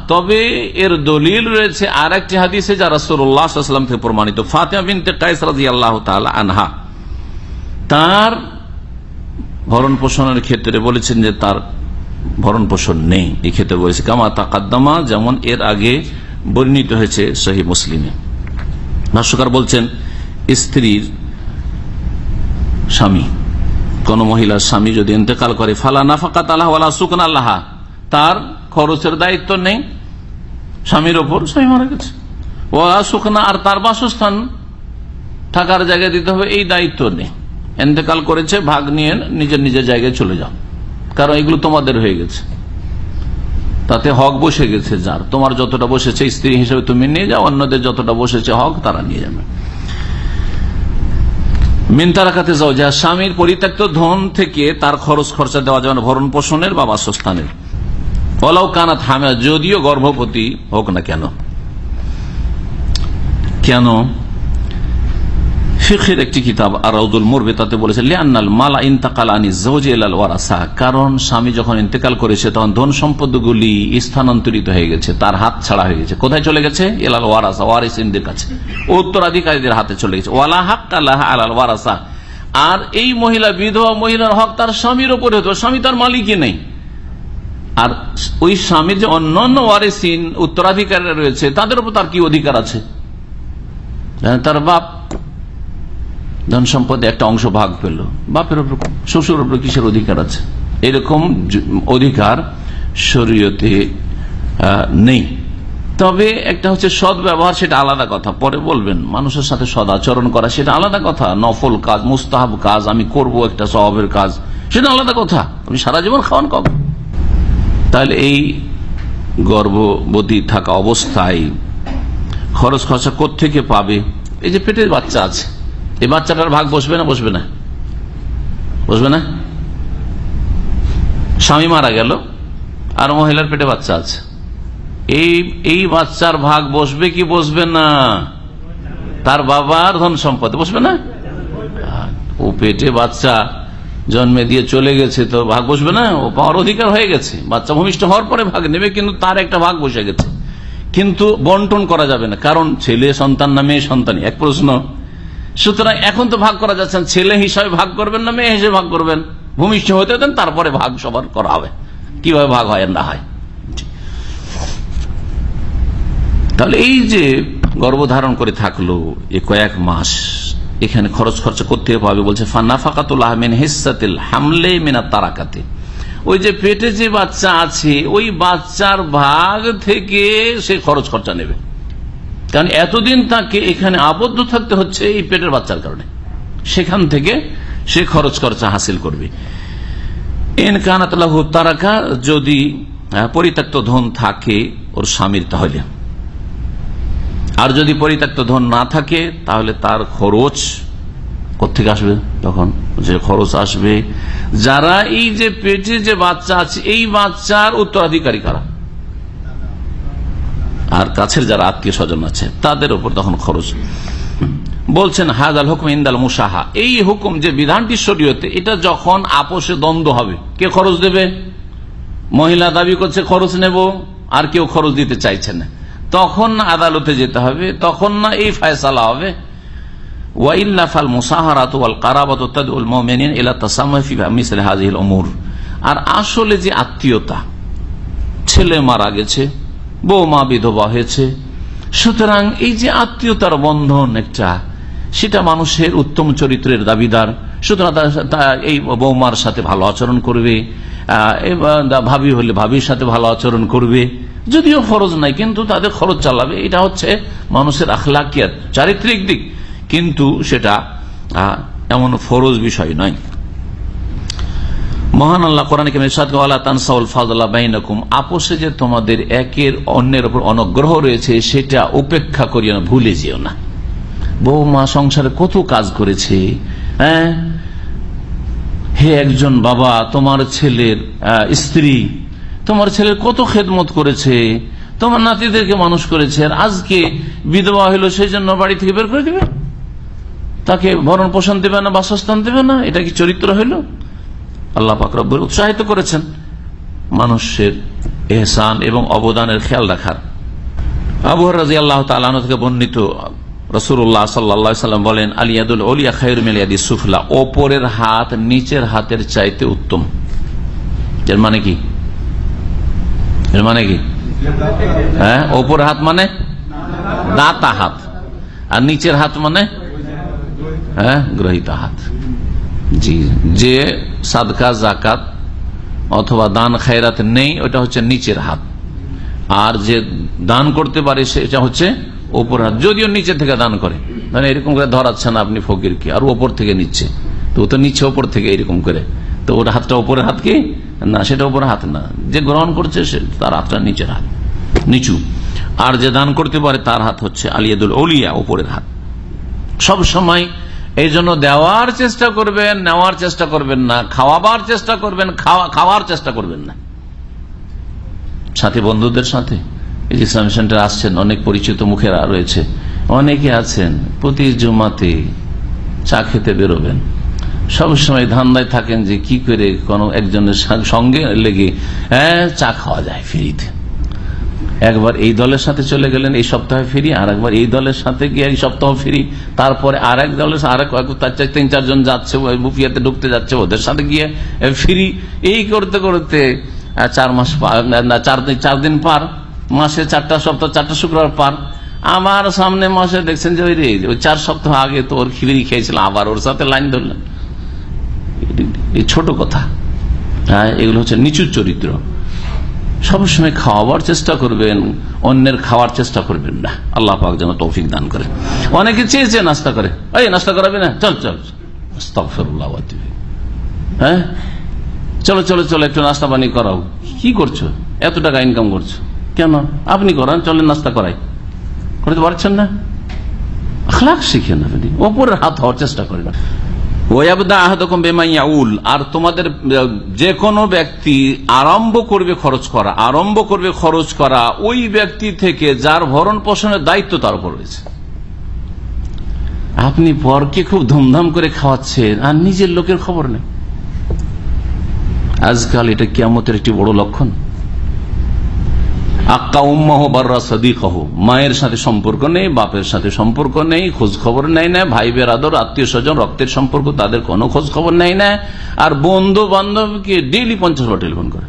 তবে এর দলিল রয়েছে আর একটি হাদিসে যা রসুল্লাহাম থেকে প্রমাণিত। ফাতেমা আল্লাহ আনহা। তার ভরণ পোষণের ক্ষেত্রে বলেছেন যে তার ভরণ পোষণ নেই। এই ক্ষেত্রে বলেছে, কামা তাকাদ্দামা, যেমন এর আগে বর্ণিত হয়েছে সহি মুসলিমে। ভাষ্যকার বলছেন, স্ত্রীর স্বামী, কোন মহিলার স্বামী যদি ইন্তেকাল করে, ফালা নাফাকাত আল্লাহ সুকন আল্লাহ তার খরচের দায়িত্ব নেই স্বামীর ওপর, স্বামী মারা গেছে। ও সুখনা, আর তার বাসস্থান থাকার জায়গায় দিতে হবে, এই দায়িত্ব নেই। এতেকাল করেছে, ভাগ নিয়ে নিজের নিজের জায়গায় চলে যাও। কারণ এগুলো তোমাদের হয়ে গেছে। তাতে হক বসে গেছে যার। তোমার যতটা বসেছে, স্ত্রী হিসেবে তুমি নিয়ে যাও, অন্যদের যতটা বসেছে হক, তারা নিয়ে যাবে। মিনতারাকাতে যাও, যা স্বামীর পরিত্যক্ত ধন থেকে তার খরচ খরচা দেওয়া যাবে ভরণ পোষণের বা বাসস্থানের। ফলাও কানাত হামা যদিও গর্ভবতী হোক না কেন। কেন? ফিখের একটি কিতাব, আরাউদুল মুরবে, তাতে বলেছে লিয়ান্নাল মালা ইন্তাকাল আনি জৌজেলাল ওয়ারাসা, কারণ স্বামী যখন ইন্তেকাল করেছে, তখন ধন সম্পদগুলি স্থানান্তরিত হয়ে গেছে, তার হাত ছাড়া হয়ে গেছে। কোথায় চলে গেছে? এলাল ওয়ারাসা, ওয়ারিসিনদের কাছে। উত্তরাধিকারীদের হাতে চলে গেছে। ওয়ালা হাক আল্লাহ আলাল ওয়ারাসা। আর এই মহিলা, বিধবা মহিলার হক তার স্বামীর ওপরে হতো স্বামী তার মালিকই নেই। আর ওই স্বামীর যে অন্যান্য ওয়ারিসিন, উত্তরাধিকারীরা রয়েছে, তাদের উপর তার কি অধিকার আছে? তার বাপ ধন সম্পদে একটা অংশ ভাগ পেল। বাপের উপর শ্বশুর উপর কিসের অধিকার আছে? এরকম অধিকার শরীয়তে নেই। তবে একটা হচ্ছে সৎ ব্যবহার সেটা আলাদা কথা। পরে বলবেন, মানুষের সাথে সদাচরণ করা, সেটা আলাদা কথা। নফল কাজ, মুস্তাহাব কাজ, আমি করব একটা স্বভাবের কাজ, সেটা আলাদা কথা। আমি সারা জীবন খাওয়ান কব তাহলে এই গর্ভবতী থাকা অবস্থায় খরচ খরচা থেকে পাবে? এই যে পেটের বাচ্চা আছে, এই বাচ্চাটার ভাগ বসবে না বসবে না? বসবে না? স্বামী মারা গেল, আর মহিলার পেটে বাচ্চা আছে। এই এই বাচ্চার ভাগ বসবে কি বসবে না? তার বাবার ধন সম্পদ বসবে না? ও পেটে বাচ্চা জন্মে দিয়ে চলে গেছে, তো ভাগ বসবে না? ও পাওয়ার অধিকার হয়ে গেছে। বাচ্চা ভূমিষ্ঠ হওয়ার পরে ভাগ নেবে, কিন্তু তার একটা ভাগ বসে গেছে। কিন্তু বন্টন করা যাবে না, কারণ ছেলে সন্তান না মেয়ে সন্তানই। এক প্রশ্ন। সুতরাং এখন তো ভাগ করা যাচ্ছে। ছেলে হিসাবে ভাগ করবেন না, মেয়ে হিসেবে ভাগ করবেন? ভূমিষ্ঠ হতে দেন, তারপরে ভাগ সবার করা হবে। কীভাবে ভাগ হয় না হয়? তাহলে এই যে গর্ভধারণ করে থাকল, এ কয়েক মাস এখানে খরচ খরচা করতে পাবে বলছে ফান্না ফাকাতুল আহমেন হিসাতিল হামলে মিনা তারাকাতে। ওই যে পেটে যে বাচ্চা আছে, ওই বাচ্চার ভাগ থেকে সে খরচ খরচা নেবে। কারণ এতদিন তাকে এখানে আবদ্ধ থাকতে হচ্ছে এই পেটের বাচ্চার কারণে। সেখান থেকে সে খরচ খরচা হাসিল করবে। এন কানাতলাহু তারাকা, যদি পরিত্যক্ত ধন থাকে ওর স্বামীর তাহলে। আর যদি পরিত্যক্ত ধন না থাকে, তাহলে তার খরচ কোথেকে আসবে? তখন যে খরচ আসবে। যারা এই যে পেটে যে বাচ্চা আছে, এই বাচ্চার উত্তরাধিকারী কারা? আর কাছের যারা আত্মীয় স্বজন আছে, তাদের উপর তখন খরচ। বলছেন হাজাল হুকুম ইন্দাল মুসাহা। এই হুকুম যে বিধানটি শরীয়তে, এটা যখন আপোষে দ্বন্দ্ব হবে, কে খরচ দেবে? মহিলা দাবি করছে, খরচ নেব। আর কেউ খরচ দিতে চাইছে না। তখন আদালতে যেতে হবে, তখন না এই ফায়সালা হবে। ওয়াইল্লা ফাল মুসাহারাত ওয়াল কারাবাত তাদউল মুমিনিন ইলা তাসাম্মু ফি মিসল হাযিহিল উমুর। আর আসলে যে আত্মীয়তা, ছেলে মারা গেছে, বৌমা বিধবা হয়েছে, সুতরাং এই যে আত্মীয়তার বন্ধন একটা, সেটা মানুষের উত্তম চরিত্রের দাবিদার। সুতরাং এই বৌমার সাথে ভালো আচরণ করবে ভাবি হলে ভাবির সাথে ভালো আচরণ করবে। যদিও ফরজ নাই, কিন্তু তাদের খরচ চালাবে। এটা হচ্ছে মানুষের আখলাকিয়াত, চারিত্রিক দিক। কিন্তু সেটা এমন ফরজ বিষয় নয়। মহান আল্লাহ কোরআন আপোষে যে তোমাদের একের অন্যের উপর অনগ্রহ রয়েছে, সেটা উপেক্ষা করিও না, ভুলে যেও না। বৌমা সংসারে কত কাজ করেছে হ্যাঁ? হে একজন বাবা, তোমার ছেলের স্ত্রী তোমার ছেলের কত খেদমত করেছে? তোমার নাতিদেরকে মানুষ করেছে। আর আজকে বিধবা হলো সেই জন্য বাড়ি থেকে বের করে দিবে? তাকে ভরণ পোষণ দেবে না, বাসস্থান দেবে না? এটা কি চরিত্র হইল? আল্লাহ পাকরব্বর উৎসাহিত করেছেন মানুষের এহসান এবং অবদানের খেয়াল রাখার। আবু রাজি আল্লাহ থেকে বর্ণিত রসুল্লাহ সাল্লা সাল্লাম বলেন আলিয়াদুল অলিয়া খায়ুর মিলিয়াদি সুফলা। ওপরের হাত, নিচের হাতের চাইতে উত্তম। এর মানে কি? এর মানে কি? হ্যাঁ ওপর হাত মানে? দাতা হাত। আর নিচের হাত মানে? হ্যাঁ গ্রহিতা হাত। জি, যে সাদকা, জাকাত অথবা দান খায়রাত নেই, ওটা হচ্ছে নিচের হাত। আর যে দান করতে পারে, সেটা হচ্ছে ওপর হাত। যদিও নিচে থেকে দান করে মানে এরকম করে ধরাচ্ছেন আপনি ফকির কি আর ওপর থেকে নিচ্ছে। তো ও তো নিচ্ছে ওপর থেকে এরকম করে। তো ওর হাতটা ওপরের হাত কি? না সেটা ওপরের হাত না। যে গ্রহণ করছে তার হাতটা নিচের হাত, নিচু। আর যে দান করতে পারে, তার হাত হচ্ছে আলিয়াদুল ওলিয়া উপরের হাত। সব সময় এই জন্য দেওয়ার চেষ্টা করবেন, নেওয়ার চেষ্টা করবেন না, খাওয়াবার চেষ্টা করবেন, খাওয়া, খাওয়ার চেষ্টা করবেন না। সাথে বন্ধুদের সাথে, এই যে ইসলাম সেন্টার আসছেন, অনেক পরিচিত মুখেরা রয়েছে। অনেকে আছেন, প্রতি জুমাতে চা খেতে বেরোবেন। সবসময় ধান্দায় থাকেন যে কি করে কোন একজনের সঙ্গে লেগে হ্যাঁ চা খাওয়া যায় ফ্রিতে। একবার এই দলের সাথে চলে গেলেন, এই সপ্তাহে ফিরি আর একবার এই দলের সাথে গিয়ে এই সপ্তাহ ফিরি, তারপরে আর এক দলের আর তিন, চারজন যাচ্ছে বুফিয়াতে ঢুকতে যাচ্ছে, ওদের সাথে গিয়ে ফিরি। এই করতে করতে চার মাস চার দিন চার দিন পার। মাসে চারটা, সপ্তাহ, চারটা, শুক্রবার পার। আমার সামনে মাসে দেখছেন যে ওই রে, ওই চার সপ্তাহ আগে তো ওর খিবিরি খেয়েছিলাম আবার ওর সাথে লাইন ধরলেন। ছোট কথা। হ্যাঁ এগুলো হচ্ছে নিচু চরিত্র। সবসময় খাওয়াবার চেষ্টা করবেন, অন্যের খাওয়ার চেষ্টা করবেন না। আল্লাহ পাক যেন তৌফিক দান করে। অনেকে চেয়েছে নাস্তা করে। এই, নাস্তা করাবে না? চল চল। হ্যাঁ? চলো চলো চলো, একটু নাস্তা পানি করাও। কি করছ? এত টাকা ইনকাম করছ। কেন? আপনি করান, চলেন নাস্তা করাই। করতে পারছেন না? আখলাখ শিখেন আপনি ওপরের হাত হওয়ার চেষ্টা করেন। আর তোমাদের যে কোনো ব্যক্তি আরম্ভ করবে খরচ করা, আরম্ভ করবে খরচ করা, ওই ব্যক্তি থেকে যার ভরণ পোষণের দায়িত্ব তার উপর রয়েছে। আপনি পরকে খুব ধুমধাম করে খাওয়াচ্ছেন, আর নিজের লোকের খবর নেই। আজকাল এটা কিয়ামতের একটি বড় লক্ষণ। আক্কা উম্মাহ বার্রা সদিকহ। মায়ের সাথে সম্পর্ক নেই, বাপের সাথে সম্পর্ক নেই খোঁজ খবর নেয় না ভাই বেরাদর আত্মীয় স্বজন রক্তের সম্পর্ক তাদের কোনো খোঁজ খবর নেয় না। আর বন্ধু বান্ধবকে ডেলি পঞ্চাশ বার টেলিফোন করে।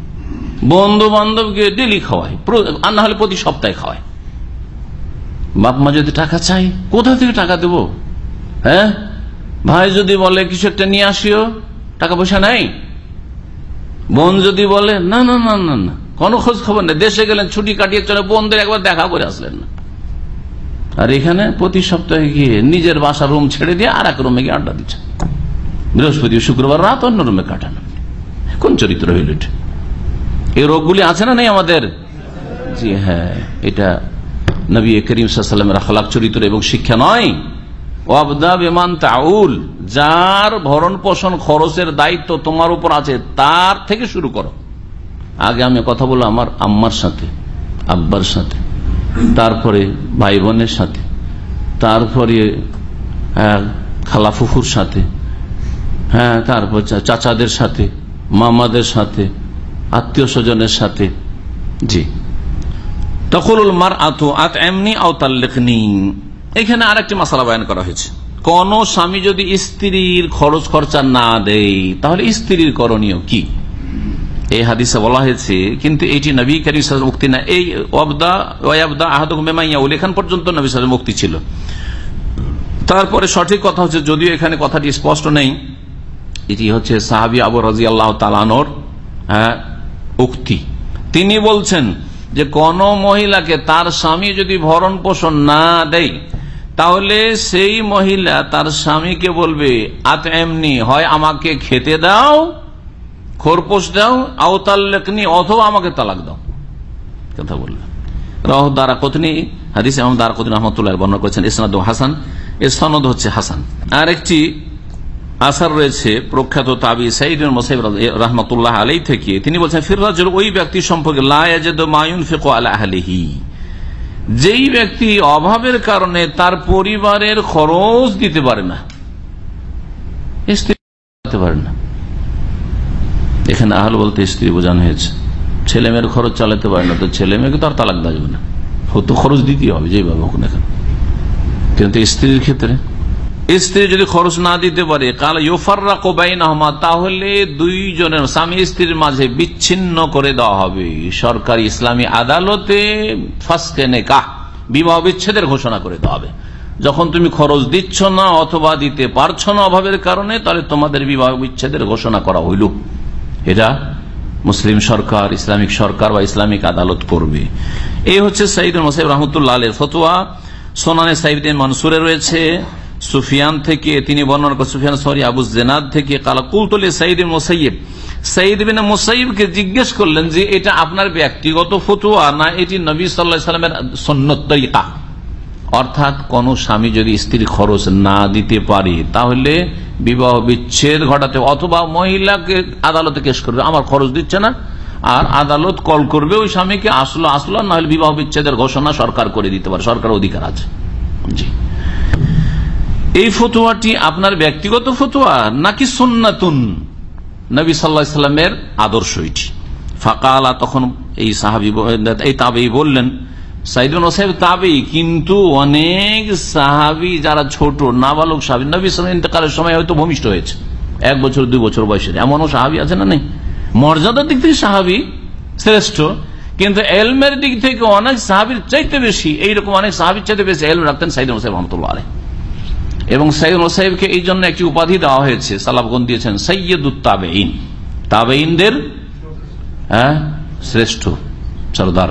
বন্ধু বান্ধবকে ডেলি খাওয়ায় আর না হলে প্রতি সপ্তাহে খাওয়ায়। বাপ মা যদি টাকা চাই কোথা থেকে টাকা দেব? হ্যাঁ? ভাই যদি বলে, কিছু একটা নিয়ে আসিও, টাকা পয়সা নাই? বোন যদি বলে, না না না না না। কোনো খোঁজ খবর নেই। দেশে গেলেন, ছুটি কাটিয়ে চলে বোনদের একবার দেখা করে আসলেন না। আর এখানে প্রতি সপ্তাহে গিয়ে নিজের বাসা রুম ছেড়ে দিয়ে আর এক রুমে গিয়ে আড্ডা দিচ্ছে বৃহস্পতি শুক্রবার রাত অন্য রুমে কাটানো কোন চরিত্র হইল এটা? এই রোগগুলি আছে না নেই আমাদের? জি হ্যাঁ এটা নবী করিম সাল্লামের আখলাক চরিত্র এবং শিক্ষা নয়। বিমান তাউল, যার ভরণ পোষণ খরচের দায়িত্ব তোমার উপর আছে, তার থেকে শুরু করো। আগে আমি কথা বললাম আমার আম্মার সাথে আব্বার সাথে তারপরে ভাই বোনের সাথে তারপরে হ্যাঁ, খালা সাথে হ্যাঁ তারপর চাচাদের সাথে মামাদের সাথে আত্মীয় স্বজনের সাথে জি। তখলুল মার আতু আত এমনি আওতাল্লেখনি এখানে আরেকটি মশলা বয়ান করা হয়েছে। কোন স্বামী যদি স্ত্রীর খরচ খরচা না দেয় তাহলে স্ত্রীর করণীয় কি? এই হাদিসে বলা হয়েছে কিন্তু এটি নবী করিম মুক্তি না। এই ওয়াবদা ওয়াবদা উলেখান পর্যন্ত নবী সাল্লাল্লাহু মুক্তি ছিল। তারপরে সঠিক কথা হচ্ছে যদিও এখানে কথাটি স্পষ্ট নেই এটি হচ্ছে সাহাবি আবু রাজি আল্লাহ তালানোর হ্যাঁ, উক্তি। তিনি বলছেন যে কোন মহিলাকে তার স্বামী যদি ভরণ পোষণ না দেয় তাহলে সেই মহিলা তার স্বামীকে বলবে আত এমনি হয় আমাকে খেতে দাও খোরপোশ দাও, আওতাল লেখনি অথবা আমাকে তালাক দাও। কথা কতনি হাদিস এবং রহমতুল্লাহ বর্ণনা করেছেন ইসনাদ হাসান হচ্ছে হাসান। আর একটি আসার রয়েছে, প্রখ্যাত তাবি রহমতুল্লাহ থেকে। তিনি বলছেন ফিরাজুল ওই ব্যক্তি সম্পর্কে লায়াজেদ মায়ুন ফিকো আলা যেই ব্যক্তি অভাবের কারণে তার পরিবারের খরচ দিতে পারে না পারে না। এখানে আহল বলতে স্ত্রী বোঝানো হয়েছে। ছেলে মেয়ের খরচ চালাতে পারে না, তো ছেলে মেয়েকে তো আর তালাক দেওয়া না। হতো খরচ দিতেই হবে যেভাবে হোক না কেন। কিন্তু স্ত্রীর ক্ষেত্রে স্ত্রী যদি খরচ না দিতে পারে, কাল ইউফাররা কোবাইন আহমদ তাহলে দুইজনের স্বামী স্ত্রীর মাঝে বিচ্ছিন্ন করে দেওয়া হবে। সরকারি ইসলামী আদালতে ফাঁসকে নেকা বিবাহ বিচ্ছেদের ঘোষণা করে দেওয়া হবে। যখন তুমি খরচ দিচ্ছ না অথবা দিতে পারছ না অভাবের কারণে, তাহলে তোমাদের বিবাহ বিচ্ছেদের ঘোষণা করা হইল। এটা মুসলিম সরকার, ইসলামিক সরকার বা ইসলামিক আদালত করবে। এই হচ্ছে সাইদুল মোসাইব রহমতুল্লাহ আলের ফতুয়া। সোনানে সাইদিন মনসুরে রয়েছে। সুফিয়ান থেকে তিনি বর্ণনা করেন সুফিয়ান, সরি, আবু জেনাদ থেকে কালা কুলতলে সাইদিন মোসাইব। সাইদ বিন মোসাইবকে জিজ্ঞেস করলেন যে এটা আপনার ব্যক্তিগত ফতুয়া না এটি নবী সাল্লাহ সাল্লামের সন্ন্যত তরিকা? অর্থাৎ কোন স্বামী যদি স্ত্রীর খরচ না দিতে পারে, তাহলে বিবাহ বিচ্ছেদ ঘটাতে, অথবা মহিলাকে আদালতে কেস করবে, আমার খরচ দিচ্ছে না, আর আদালত কল করবে ওই স্বামীকে, আসলো আসলো, না হলে বিবাহ বিচ্ছেদের ঘোষণা সরকার করে দিতে পারে, সরকার অধিকার আছে। জি। এই ফতুয়াটি আপনার ব্যক্তিগত ফতুয়া নাকি সুন্নাতুন? নবী সাল্লা সাল্লামের আদর্শ এটি। ফাঁকালা, তখন এই সাহাবি এই তাবেই বললেন তাবেই কিন্তু অনেক সাহাবি যারা ছোট, নাবালক সাহাবি, নবী ইন্তকালের সময় হয়তো ভূমিষ্ঠ হয়েছে। এক বছর, দুই বছর বয়সের এমনও সাহাবি আছে না নেই? মর্যাদার দিক থেকে সাহাবি শ্রেষ্ঠ, কিন্তু এলমের দিক থেকে অনেক সাহাবির চাইতে বেশি, এইরকম অনেক সাহাবির চাইতে বেশি এলম রাখতেন সাইদুল ওসাহেব রহমতুল্লাহ এবং সৈয়দ মোসাইবকে এই জন্য একটি উপাধি দেওয়া হয়েছে সালাবগন দিয়েছেন সৈয়দুত তাবেইন তাবেইনদের হ্যাঁ শ্রেষ্ঠ সরদার।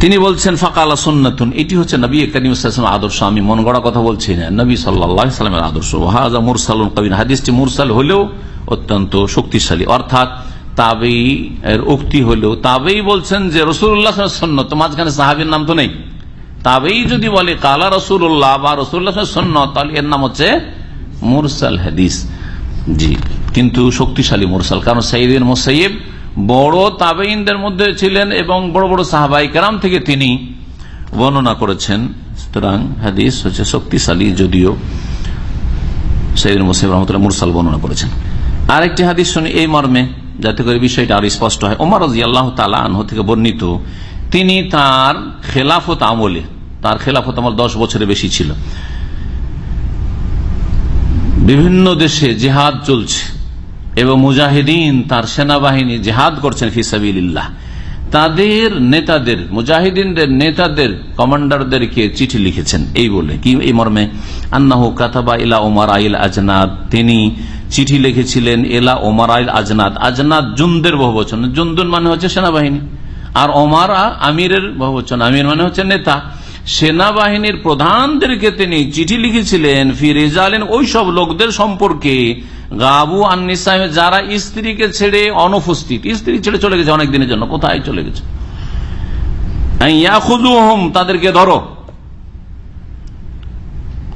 তিনি বলছেন, ফাকালা সন্ন্যতুন এটি হচ্ছে নবী করিম আদর্শ। আমি মন গড়া কথা বলছি না। নবী সাল্লামের আদর্শ। হাজা মুরসাল কবিন হাদিসটি মুরসাল হলেও অত্যন্ত শক্তিশালী। অর্থাৎ তাবেই এর উক্তি হলেও তাবেই বলছেন যে রসুল্লাহ সন্ন্যত মাঝখানে সাহাবির নাম তো নেই। তাবেই যদি বলে, কালা রসুল্লাহ বা রসুল্লাহ সন্ন্যত তাহলে এর নাম হচ্ছে মুরসাল হাদিস। জি। কিন্তু শক্তিশালী মুরসাল। কারণ সাইদিন মোসাইব বড় তাবেইনদের মধ্যে ছিলেন এবং বড় বড় সাহাবাই কেরাম থেকে তিনি বর্ণনা করেছেন। সুতরাং হাদিস হচ্ছে শক্তিশালী যদিও সৈদিন মোসাইব রহমতুল্লাহ মুরসাল বর্ণনা করেছেন। আরেকটি হাদিস শুনি এই মর্মে, যাতে করে বিষয়টা আর স্পষ্ট হয়। ওমর রাজি আল্লাহ তালা আনহ থেকে বর্ণিত, তিনি তার খেলাফত আমলে, তার খেলাফত আমল দশ বছরের বেশি ছিল। বিভিন্ন দেশে জেহাদ চলছে। এবং মুজাহিদিন তার সেনাবাহিনী জেহাদ করছেন ফিসাবিল্লাহ তাদের নেতাদের, মুজাহিদিনদের নেতাদের, কমান্ডারদেরকে চিঠি লিখেছেন। এই বলে, কি এই মর্মে? আন্নাহ কাতাবা ইলা ওমার আইল আজনাদ। তিনি চিঠি লিখেছিলেন এলা ওমার আইল আজনাদ। আজনাদ জুনদের বহুবচন। জুন্দুন মানে হচ্ছে সেনাবাহিনী। আর ওমার আমিরের বহুবচন। আমির মানে হচ্ছে নেতা। সেনাবাহিনীর প্রধানদেরকে তিনি চিঠি লিখেছিলেন ফিরেজালেন ওই সব লোকদের সম্পর্কে গাবু আন্নিসামে যারা স্ত্রীকে ছেড়ে অনুপস্থিত, স্ত্রী ছেড়ে চলে গেছে অনেক দিনের জন্য, কোথায় চলে গেছে? তাদেরকে ধরো।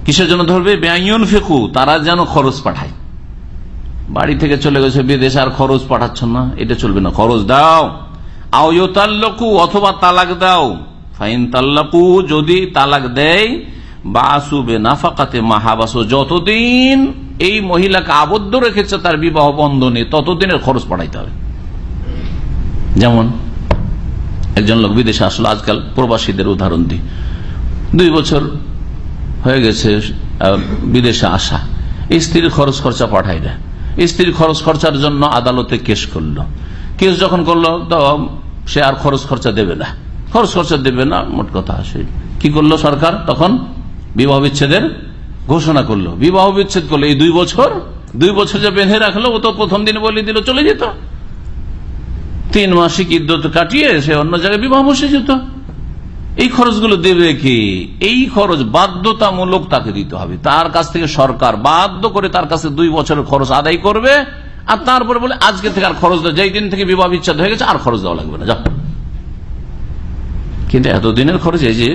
কিসের জন্য ধরবে? ব্যয়ন ফেকু তারা যেন খরচ পাঠায়। বাড়ি থেকে চলে গেছে, বিদেশে আর খরচ পাঠাচ্ছ না, এটা চলবে না, খরচ দাও। আওতাল্লকু অথবা তালাক দাও। ফাইন তাল্লাকু যদি তালাক দেয় বাসুবে নাফাকাতে মাহাবাস, যতদিন এই মহিলাকে আবদ্ধ রেখেছে তার বিবাহ বন্ধনে, ততদিনের খরচ পাঠাইতে হবে। যেমন একজন লোক বিদেশে আসলো, আজকাল প্রবাসীদের উদাহরণ দিই। দুই বছর হয়ে গেছে বিদেশে আসা। স্ত্রীর খরচ খরচা পাঠাই না। স্ত্রীর খরচ খরচার জন্য আদালতে কেস করল। কেস যখন করল, তো সে আর খরচ খরচা দেবে না। খরচ খরচা দেবে না, মোট কথা আসে কি করল সরকার তখন বিবাহ বিচ্ছেদের ঘোষণা করল, বিবাহ বিচ্ছেদ করল, এই দুই বছর দুই বছর যে বেঁধে রাখল, ও তো প্রথম দিন বলে দিল, চলে যেত। তিন মাসিক ইদ্যত কাটিয়ে সে অন্য জায়গায় বিবাহ বসে যেত। এই খরচগুলো দেবে কি? এই খরচ বাধ্যতামূলক তাকে দিতে হবে। তার কাছ থেকে সরকার বাধ্য করে তার কাছে দুই বছরের খরচ আদায় করবে, আর তারপরে বলে, আজকে থেকে আর খরচ দেওয়া যেই দিন থেকে বিবাহ বিচ্ছেদ হয়ে গেছে, আর খরচ দেওয়া লাগবে না, যাও। কিন্তু এতদিনের খরচ এই যে,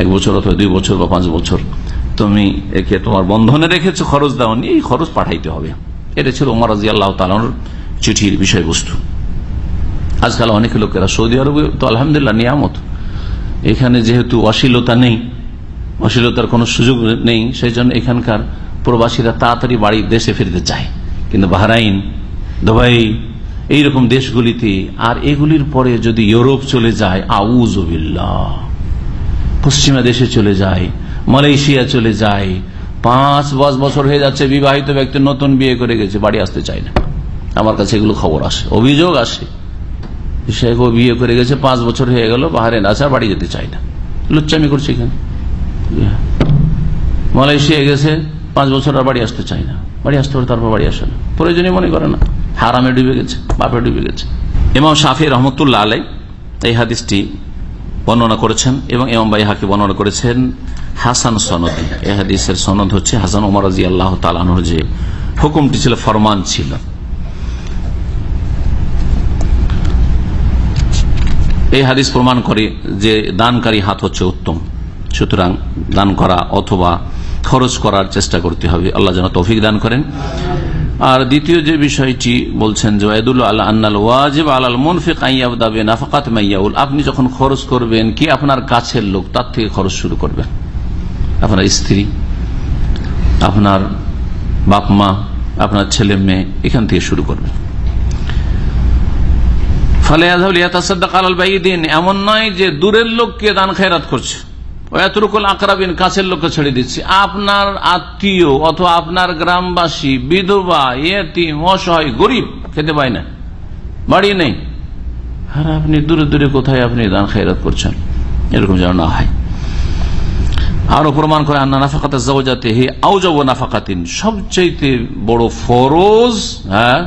এক বছর অথবা দুই বছর বা পাঁচ বছর। তুমি একে তোমার বন্ধনে রেখেছো, খরচ দেওয়ানি এই খরচ পাঠাইতে হবে। এটা ছিল ওমর রাজি আল্লাহ তালানোর চিঠির বিষয়বস্তু। আজকাল অনেক লোকেরা সৌদি আরবে, তো আলহামদুলিল্লাহ নিয়ামত। এখানে যেহেতু অশ্লীলতা নেই, অশ্লীলতার কোনো সুযোগ নেই সেই জন্য এখানকার প্রবাসীরা তাড়াতাড়ি বাড়ি দেশে ফিরতে চায়। কিন্তু বাহরাইন, দুবাই, এইরকম দেশগুলিতে আর এগুলির পরে যদি ইউরোপ চলে যায় আউজবিল্লা পশ্চিমা দেশে চলে যায় মালয়েশিয়া চলে যায়। পাঁচ পাঁচ বছর হয়ে যাচ্ছে, বিবাহিত ব্যক্তি নতুন বিয়ে করে গেছে, বাড়ি আসতে চায় না। আমার কাছে এগুলো খবর আসে, অভিযোগ আসে। সে বিয়ে করে গেছে, পাঁচ বছর হয়ে গেল বাহারেন আছে বাড়ি যেতে চায় না। লুচ্চামি করছে এখানে। মালয়েশিয়া গেছে, পাঁচ বছর আর বাড়ি আসতে চায় না। বাড়ি আসতে পারে, তারপর বাড়ি আসে না। প্রয়োজনীয় মনে করে না। হারামে ডুবে গেছে, বাপে ডুবে গেছে। ইমাম শাফি রহমতুল্লাহ আলাই এই হাদিসটি বর্ণনা করেছেন এবং এম বাই হাকি বর্ণনা করেছেন হাসান সনদ। এহাদিসের সনদ হচ্ছে হাসান ওমর রাজি আল্লাহ তালানোর যে হুকুমটি ছিল, ফরমান ছিল। এই হাদিস প্রমাণ করে যে দানকারী হাত হচ্ছে উত্তম। সুতরাং দান করা অথবা খরচ করার চেষ্টা করতে হবে। আল্লাহ যেন তৌফিক দান করেন। আর দ্বিতীয় যে বিষয়টি বলছেন যে আল্লাহ আন্নাল ওয়াজিব আলাল মুনফিক আইয়াবদাবে নাফাকাত মাইয়াউল আপনি যখন খরচ করবেন, কি আপনার কাছের লোক, তার থেকে খরচ শুরু করবেন? আপনার স্ত্রী, আপনার বাপ মা, আপনার ছেলে মেয়ে, এখান থেকে শুরু করবেন। ফলে এমন নয় যে দূরের লোককে দান খেরাত করছে। কাছের লোককে ছেড়ে দিচ্ছে। আপনার আত্মীয় অথবা আপনার গ্রামবাসী, বিধবা এতিম অসহায়, গরিব, খেতে পায় না। বাড়ি নেই। আর আপনি দূরে দূরে কোথায় আপনি দান খেরাত করছেন? এরকম যেন না হয়। আরও প্রমাণ করে, আন্না নাফাকাতে যাতে হে আউজাব নাফাকাতিন। সবচেয়ে বড় ফরজ হ্যাঁ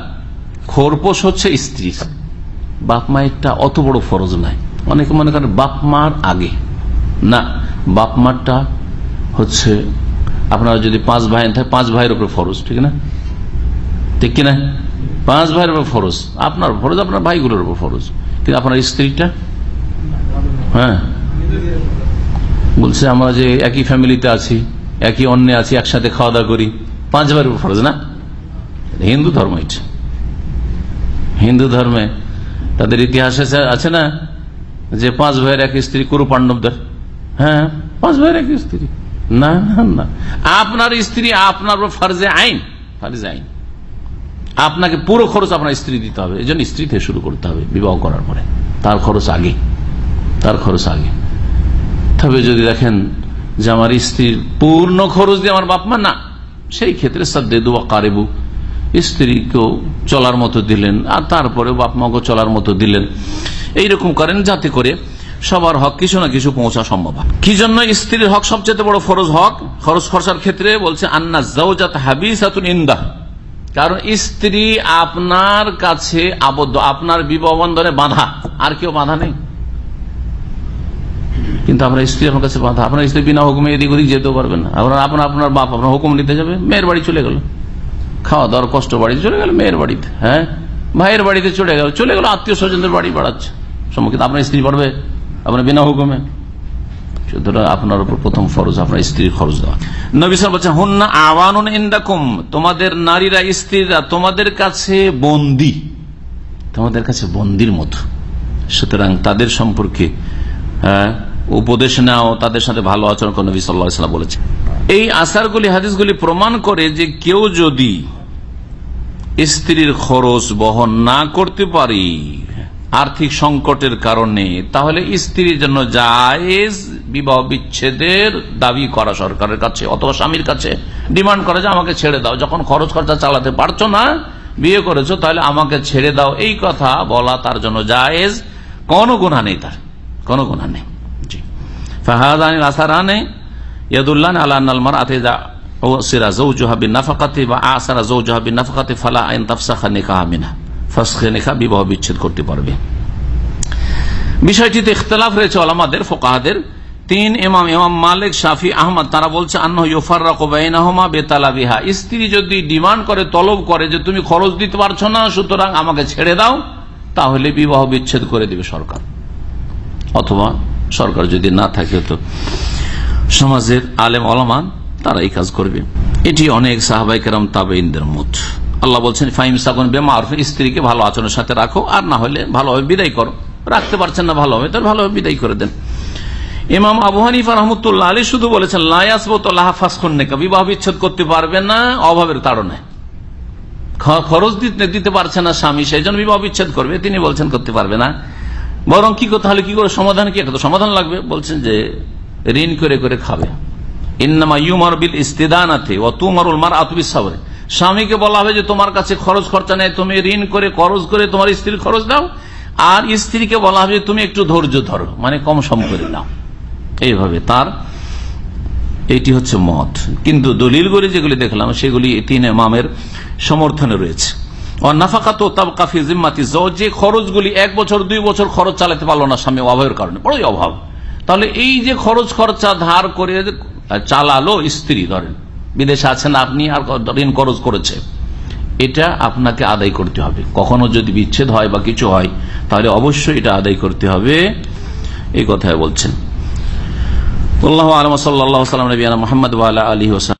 খোরপোশ হচ্ছে স্ত্রী। বাপ মায়েরটা অত বড় ফরজ নাই। অনেকে মনে করেন বাপ মার আগে। না। বাপ মারটা হচ্ছে আপনারা যদি পাঁচ ভাই থাকে পাঁচ ভাইয়ের উপরে ফরজ, ঠিক না? ঠিক কিনা? পাঁচ ভাইয়ের উপর ফরজ। আপনার ফরজ, আপনার ভাইগুলোর উপর ফরজ। কিন্তু আপনার স্ত্রীটা? হ্যাঁ। বলছে, আমরা যে একই ফ্যামিলিতে আছি, একই অন্যে আছি, একসাথে খাওয়া দাওয়া করি, পাঁচ ভাইয়ের উপর ফরজ না? হিন্দু ধর্ম এটা। হিন্দু ধর্মে তাদের ইতিহাসে আছে না? যে পাঁচ ভাইয়ের এক স্ত্রী কুরু পাণ্ডবদের হ্যাঁ পাঁচ স্ত্রী। না না। না আপনার স্ত্রী আপনার ফার্জে আইন ফার্জে আইন। আপনাকে পুরো খরচ আপনার স্ত্রী দিতে হবে। এই জন্য স্ত্রী থেকে শুরু করতে হবে বিবাহ করার পরে। তার খরচ আগে। তার খরচ আগে। তবে যদি দেখেন যে আমার স্ত্রীর পূর্ণ খরচ দিয়ে আমার বাপমা না, সেই ক্ষেত্রে সাদ্দে দুয়া কারেবু স্ত্রীকেও চলার মতো দিলেন, আর তারপরে বাপমাকেও চলার মতো দিলেন। এইরকম করেন যাতে করে সবার হক কিছু না কিছু পৌঁছা সম্ভব হয়। কি জন্য স্ত্রীর হক সবচেয়ে বড় ফরজ হক? খরচ খরচার ক্ষেত্রে বলছে, আন্না জাউজাত হাবিসাতুন ইন্দা কারণ স্ত্রী আপনার কাছে আবদ্ধ, আপনার বিবাহ বাধা। আর কেউ বাধা নেই। কিন্তু আপনার স্ত্রী আপনার কাছে বাধা। আপনার স্ত্রী বিনা হুকুমে এদিক ওদিক যেতেও পারবেন না। আপনার আপনার আপনার বাপ আপনার হুকুম নিতে যাবে, মেয়ের বাড়ি চলে গেল। খাওয়া দাওয়ার কষ্ট বাড়িতে চলে গেল, মেয়ের বাড়িতে হ্যাঁ? ভাইয়ের বাড়িতে চলে গেল। চলে গেল, আত্মীয় স্বজনদের বাড়ি বাড়াচ্ছে। সম্মুখীন আপনার স্ত্রী পড়বে আপনার বিনা হুকুমে। সুতরাং আপনার উপর প্রথম ফরজ আপনার স্ত্রীর খরচ দেওয়া। নবী সাল বলছেন হুন্না আওয়ানুন ইন্দাকুম। তোমাদের নারীরা স্ত্রীরা তোমাদের কাছে বন্দি। তোমাদের কাছে বন্দির মতো। সুতরাং তাদের সম্পর্কে হ্যাঁ, উপদেশ নাও তাদের সাথে ভালো আচরণ করো নবী বলেছে এই আসারগুলি হাদিসগুলি প্রমাণ করে যে কেউ যদি স্ত্রীর খরচ বহন না করতে পারি আর্থিক সংকটের কারণে, তাহলে স্ত্রীর জন্য জায়েজ বিবাহ বিচ্ছেদের দাবি করা সরকারের কাছে অথবা স্বামীর কাছে ডিমান্ড করা যে আমাকে ছেড়ে দাও। যখন খরচ খরচা চালাতে পারছ না, বিয়ে করেছ, তাহলে আমাকে ছেড়ে দাও। এই কথা বলা তার জন্য জায়েজ। কোনো গুণা নেই তার। কোনো গুণা নেই। আল্লাহ ও নাফাকাতে বা নাফাকাতে ফালা ফসখে নেখা, বিবাহ বিচ্ছেদ করতে পারবে। বিষয়টিতে ইখতলাফ রয়েছে আলামাদের ফোকাহাদের। তিন ইমাম ইমাম মালিক, শাফি, আহমদ, তারা বলছে আন্ন ইউফারমা বেতালা বিহা স্ত্রী যদি ডিমান্ড করে, তলব করে যে তুমি খরচ দিতে পারছ না, সুতরাং আমাকে ছেড়ে দাও, তাহলে বিবাহ বিচ্ছেদ করে দিবে সরকার। অথবা সরকার যদি না থাকে তো সমাজের আলেম অলমান তারা এই কাজ করবে। এটি অনেক সাহাবাই কেরাম তাবেইনদের মত। আল্লাহ বলছেন, ফাইম সাগুন বেমার স্ত্রীকে ভালো আচরণের সাথে রাখো, আর না হলে ভালোভাবে বিদায় করো। রাখতে পারছেন না ভালোভাবে তাহলে ভালোভাবে বিদায় করে দেন। ইমাম আবু হানিফা রহমতুল্লাহ আলী শুধু বলেছেন লায়াসবতলাহাফাসখন্নেকা বিবাহ বিচ্ছেদ করতে পারবে না, অভাবের তাড়নায় খরচ দিতে দিতে পারছে না স্বামী সেই জন্য বিবাহ বিচ্ছেদ করবে, তিনি বলছেন করতে পারবে না। বরং কি করতে হলে কি করে, সমাধান কি? একটা সমাধান লাগবে। বলছেন যে, ঋণ করে করে খাবে। ইন্নামা ইউমার বিল ইস্তেদানাতে ও তুমারুল মার আতবিসাবরে স্বামীকে বলা হবে যে তোমার কাছে খরচ খরচা নেই, তুমি ঋণ করে, খরচ করে তোমার স্ত্রীর খরচ দাও। আর স্ত্রীকে বলা হবে তুমি একটু ধৈর্য ধরো মানে কম সম করে নাও। এইভাবে তার এটি হচ্ছে মত। কিন্তু দলিলগুলি যেগুলি দেখলাম, সেগুলি তিন মামের সমর্থনে রয়েছে। যে খরচগুলি এক বছর, দুই বছর খরচ চালাতে পারল না স্বামী অভাবের কারণে, বড়ই অভাব। তাহলে এই যে খরচ খরচা ধার করে চালালো স্ত্রী, ধরেন। বিদেশে আছেন আপনি আর ঋণ খরচ করেছে। এটা আপনাকে আদায় করতে হবে। কখনো যদি বিচ্ছেদ হয় বা কিছু হয়, তাহলে অবশ্যই এটা আদায় করতে হবে। এই কথায় বলছেন। আলম সাল্লাহ মোহাম্মদ আলী হোসেন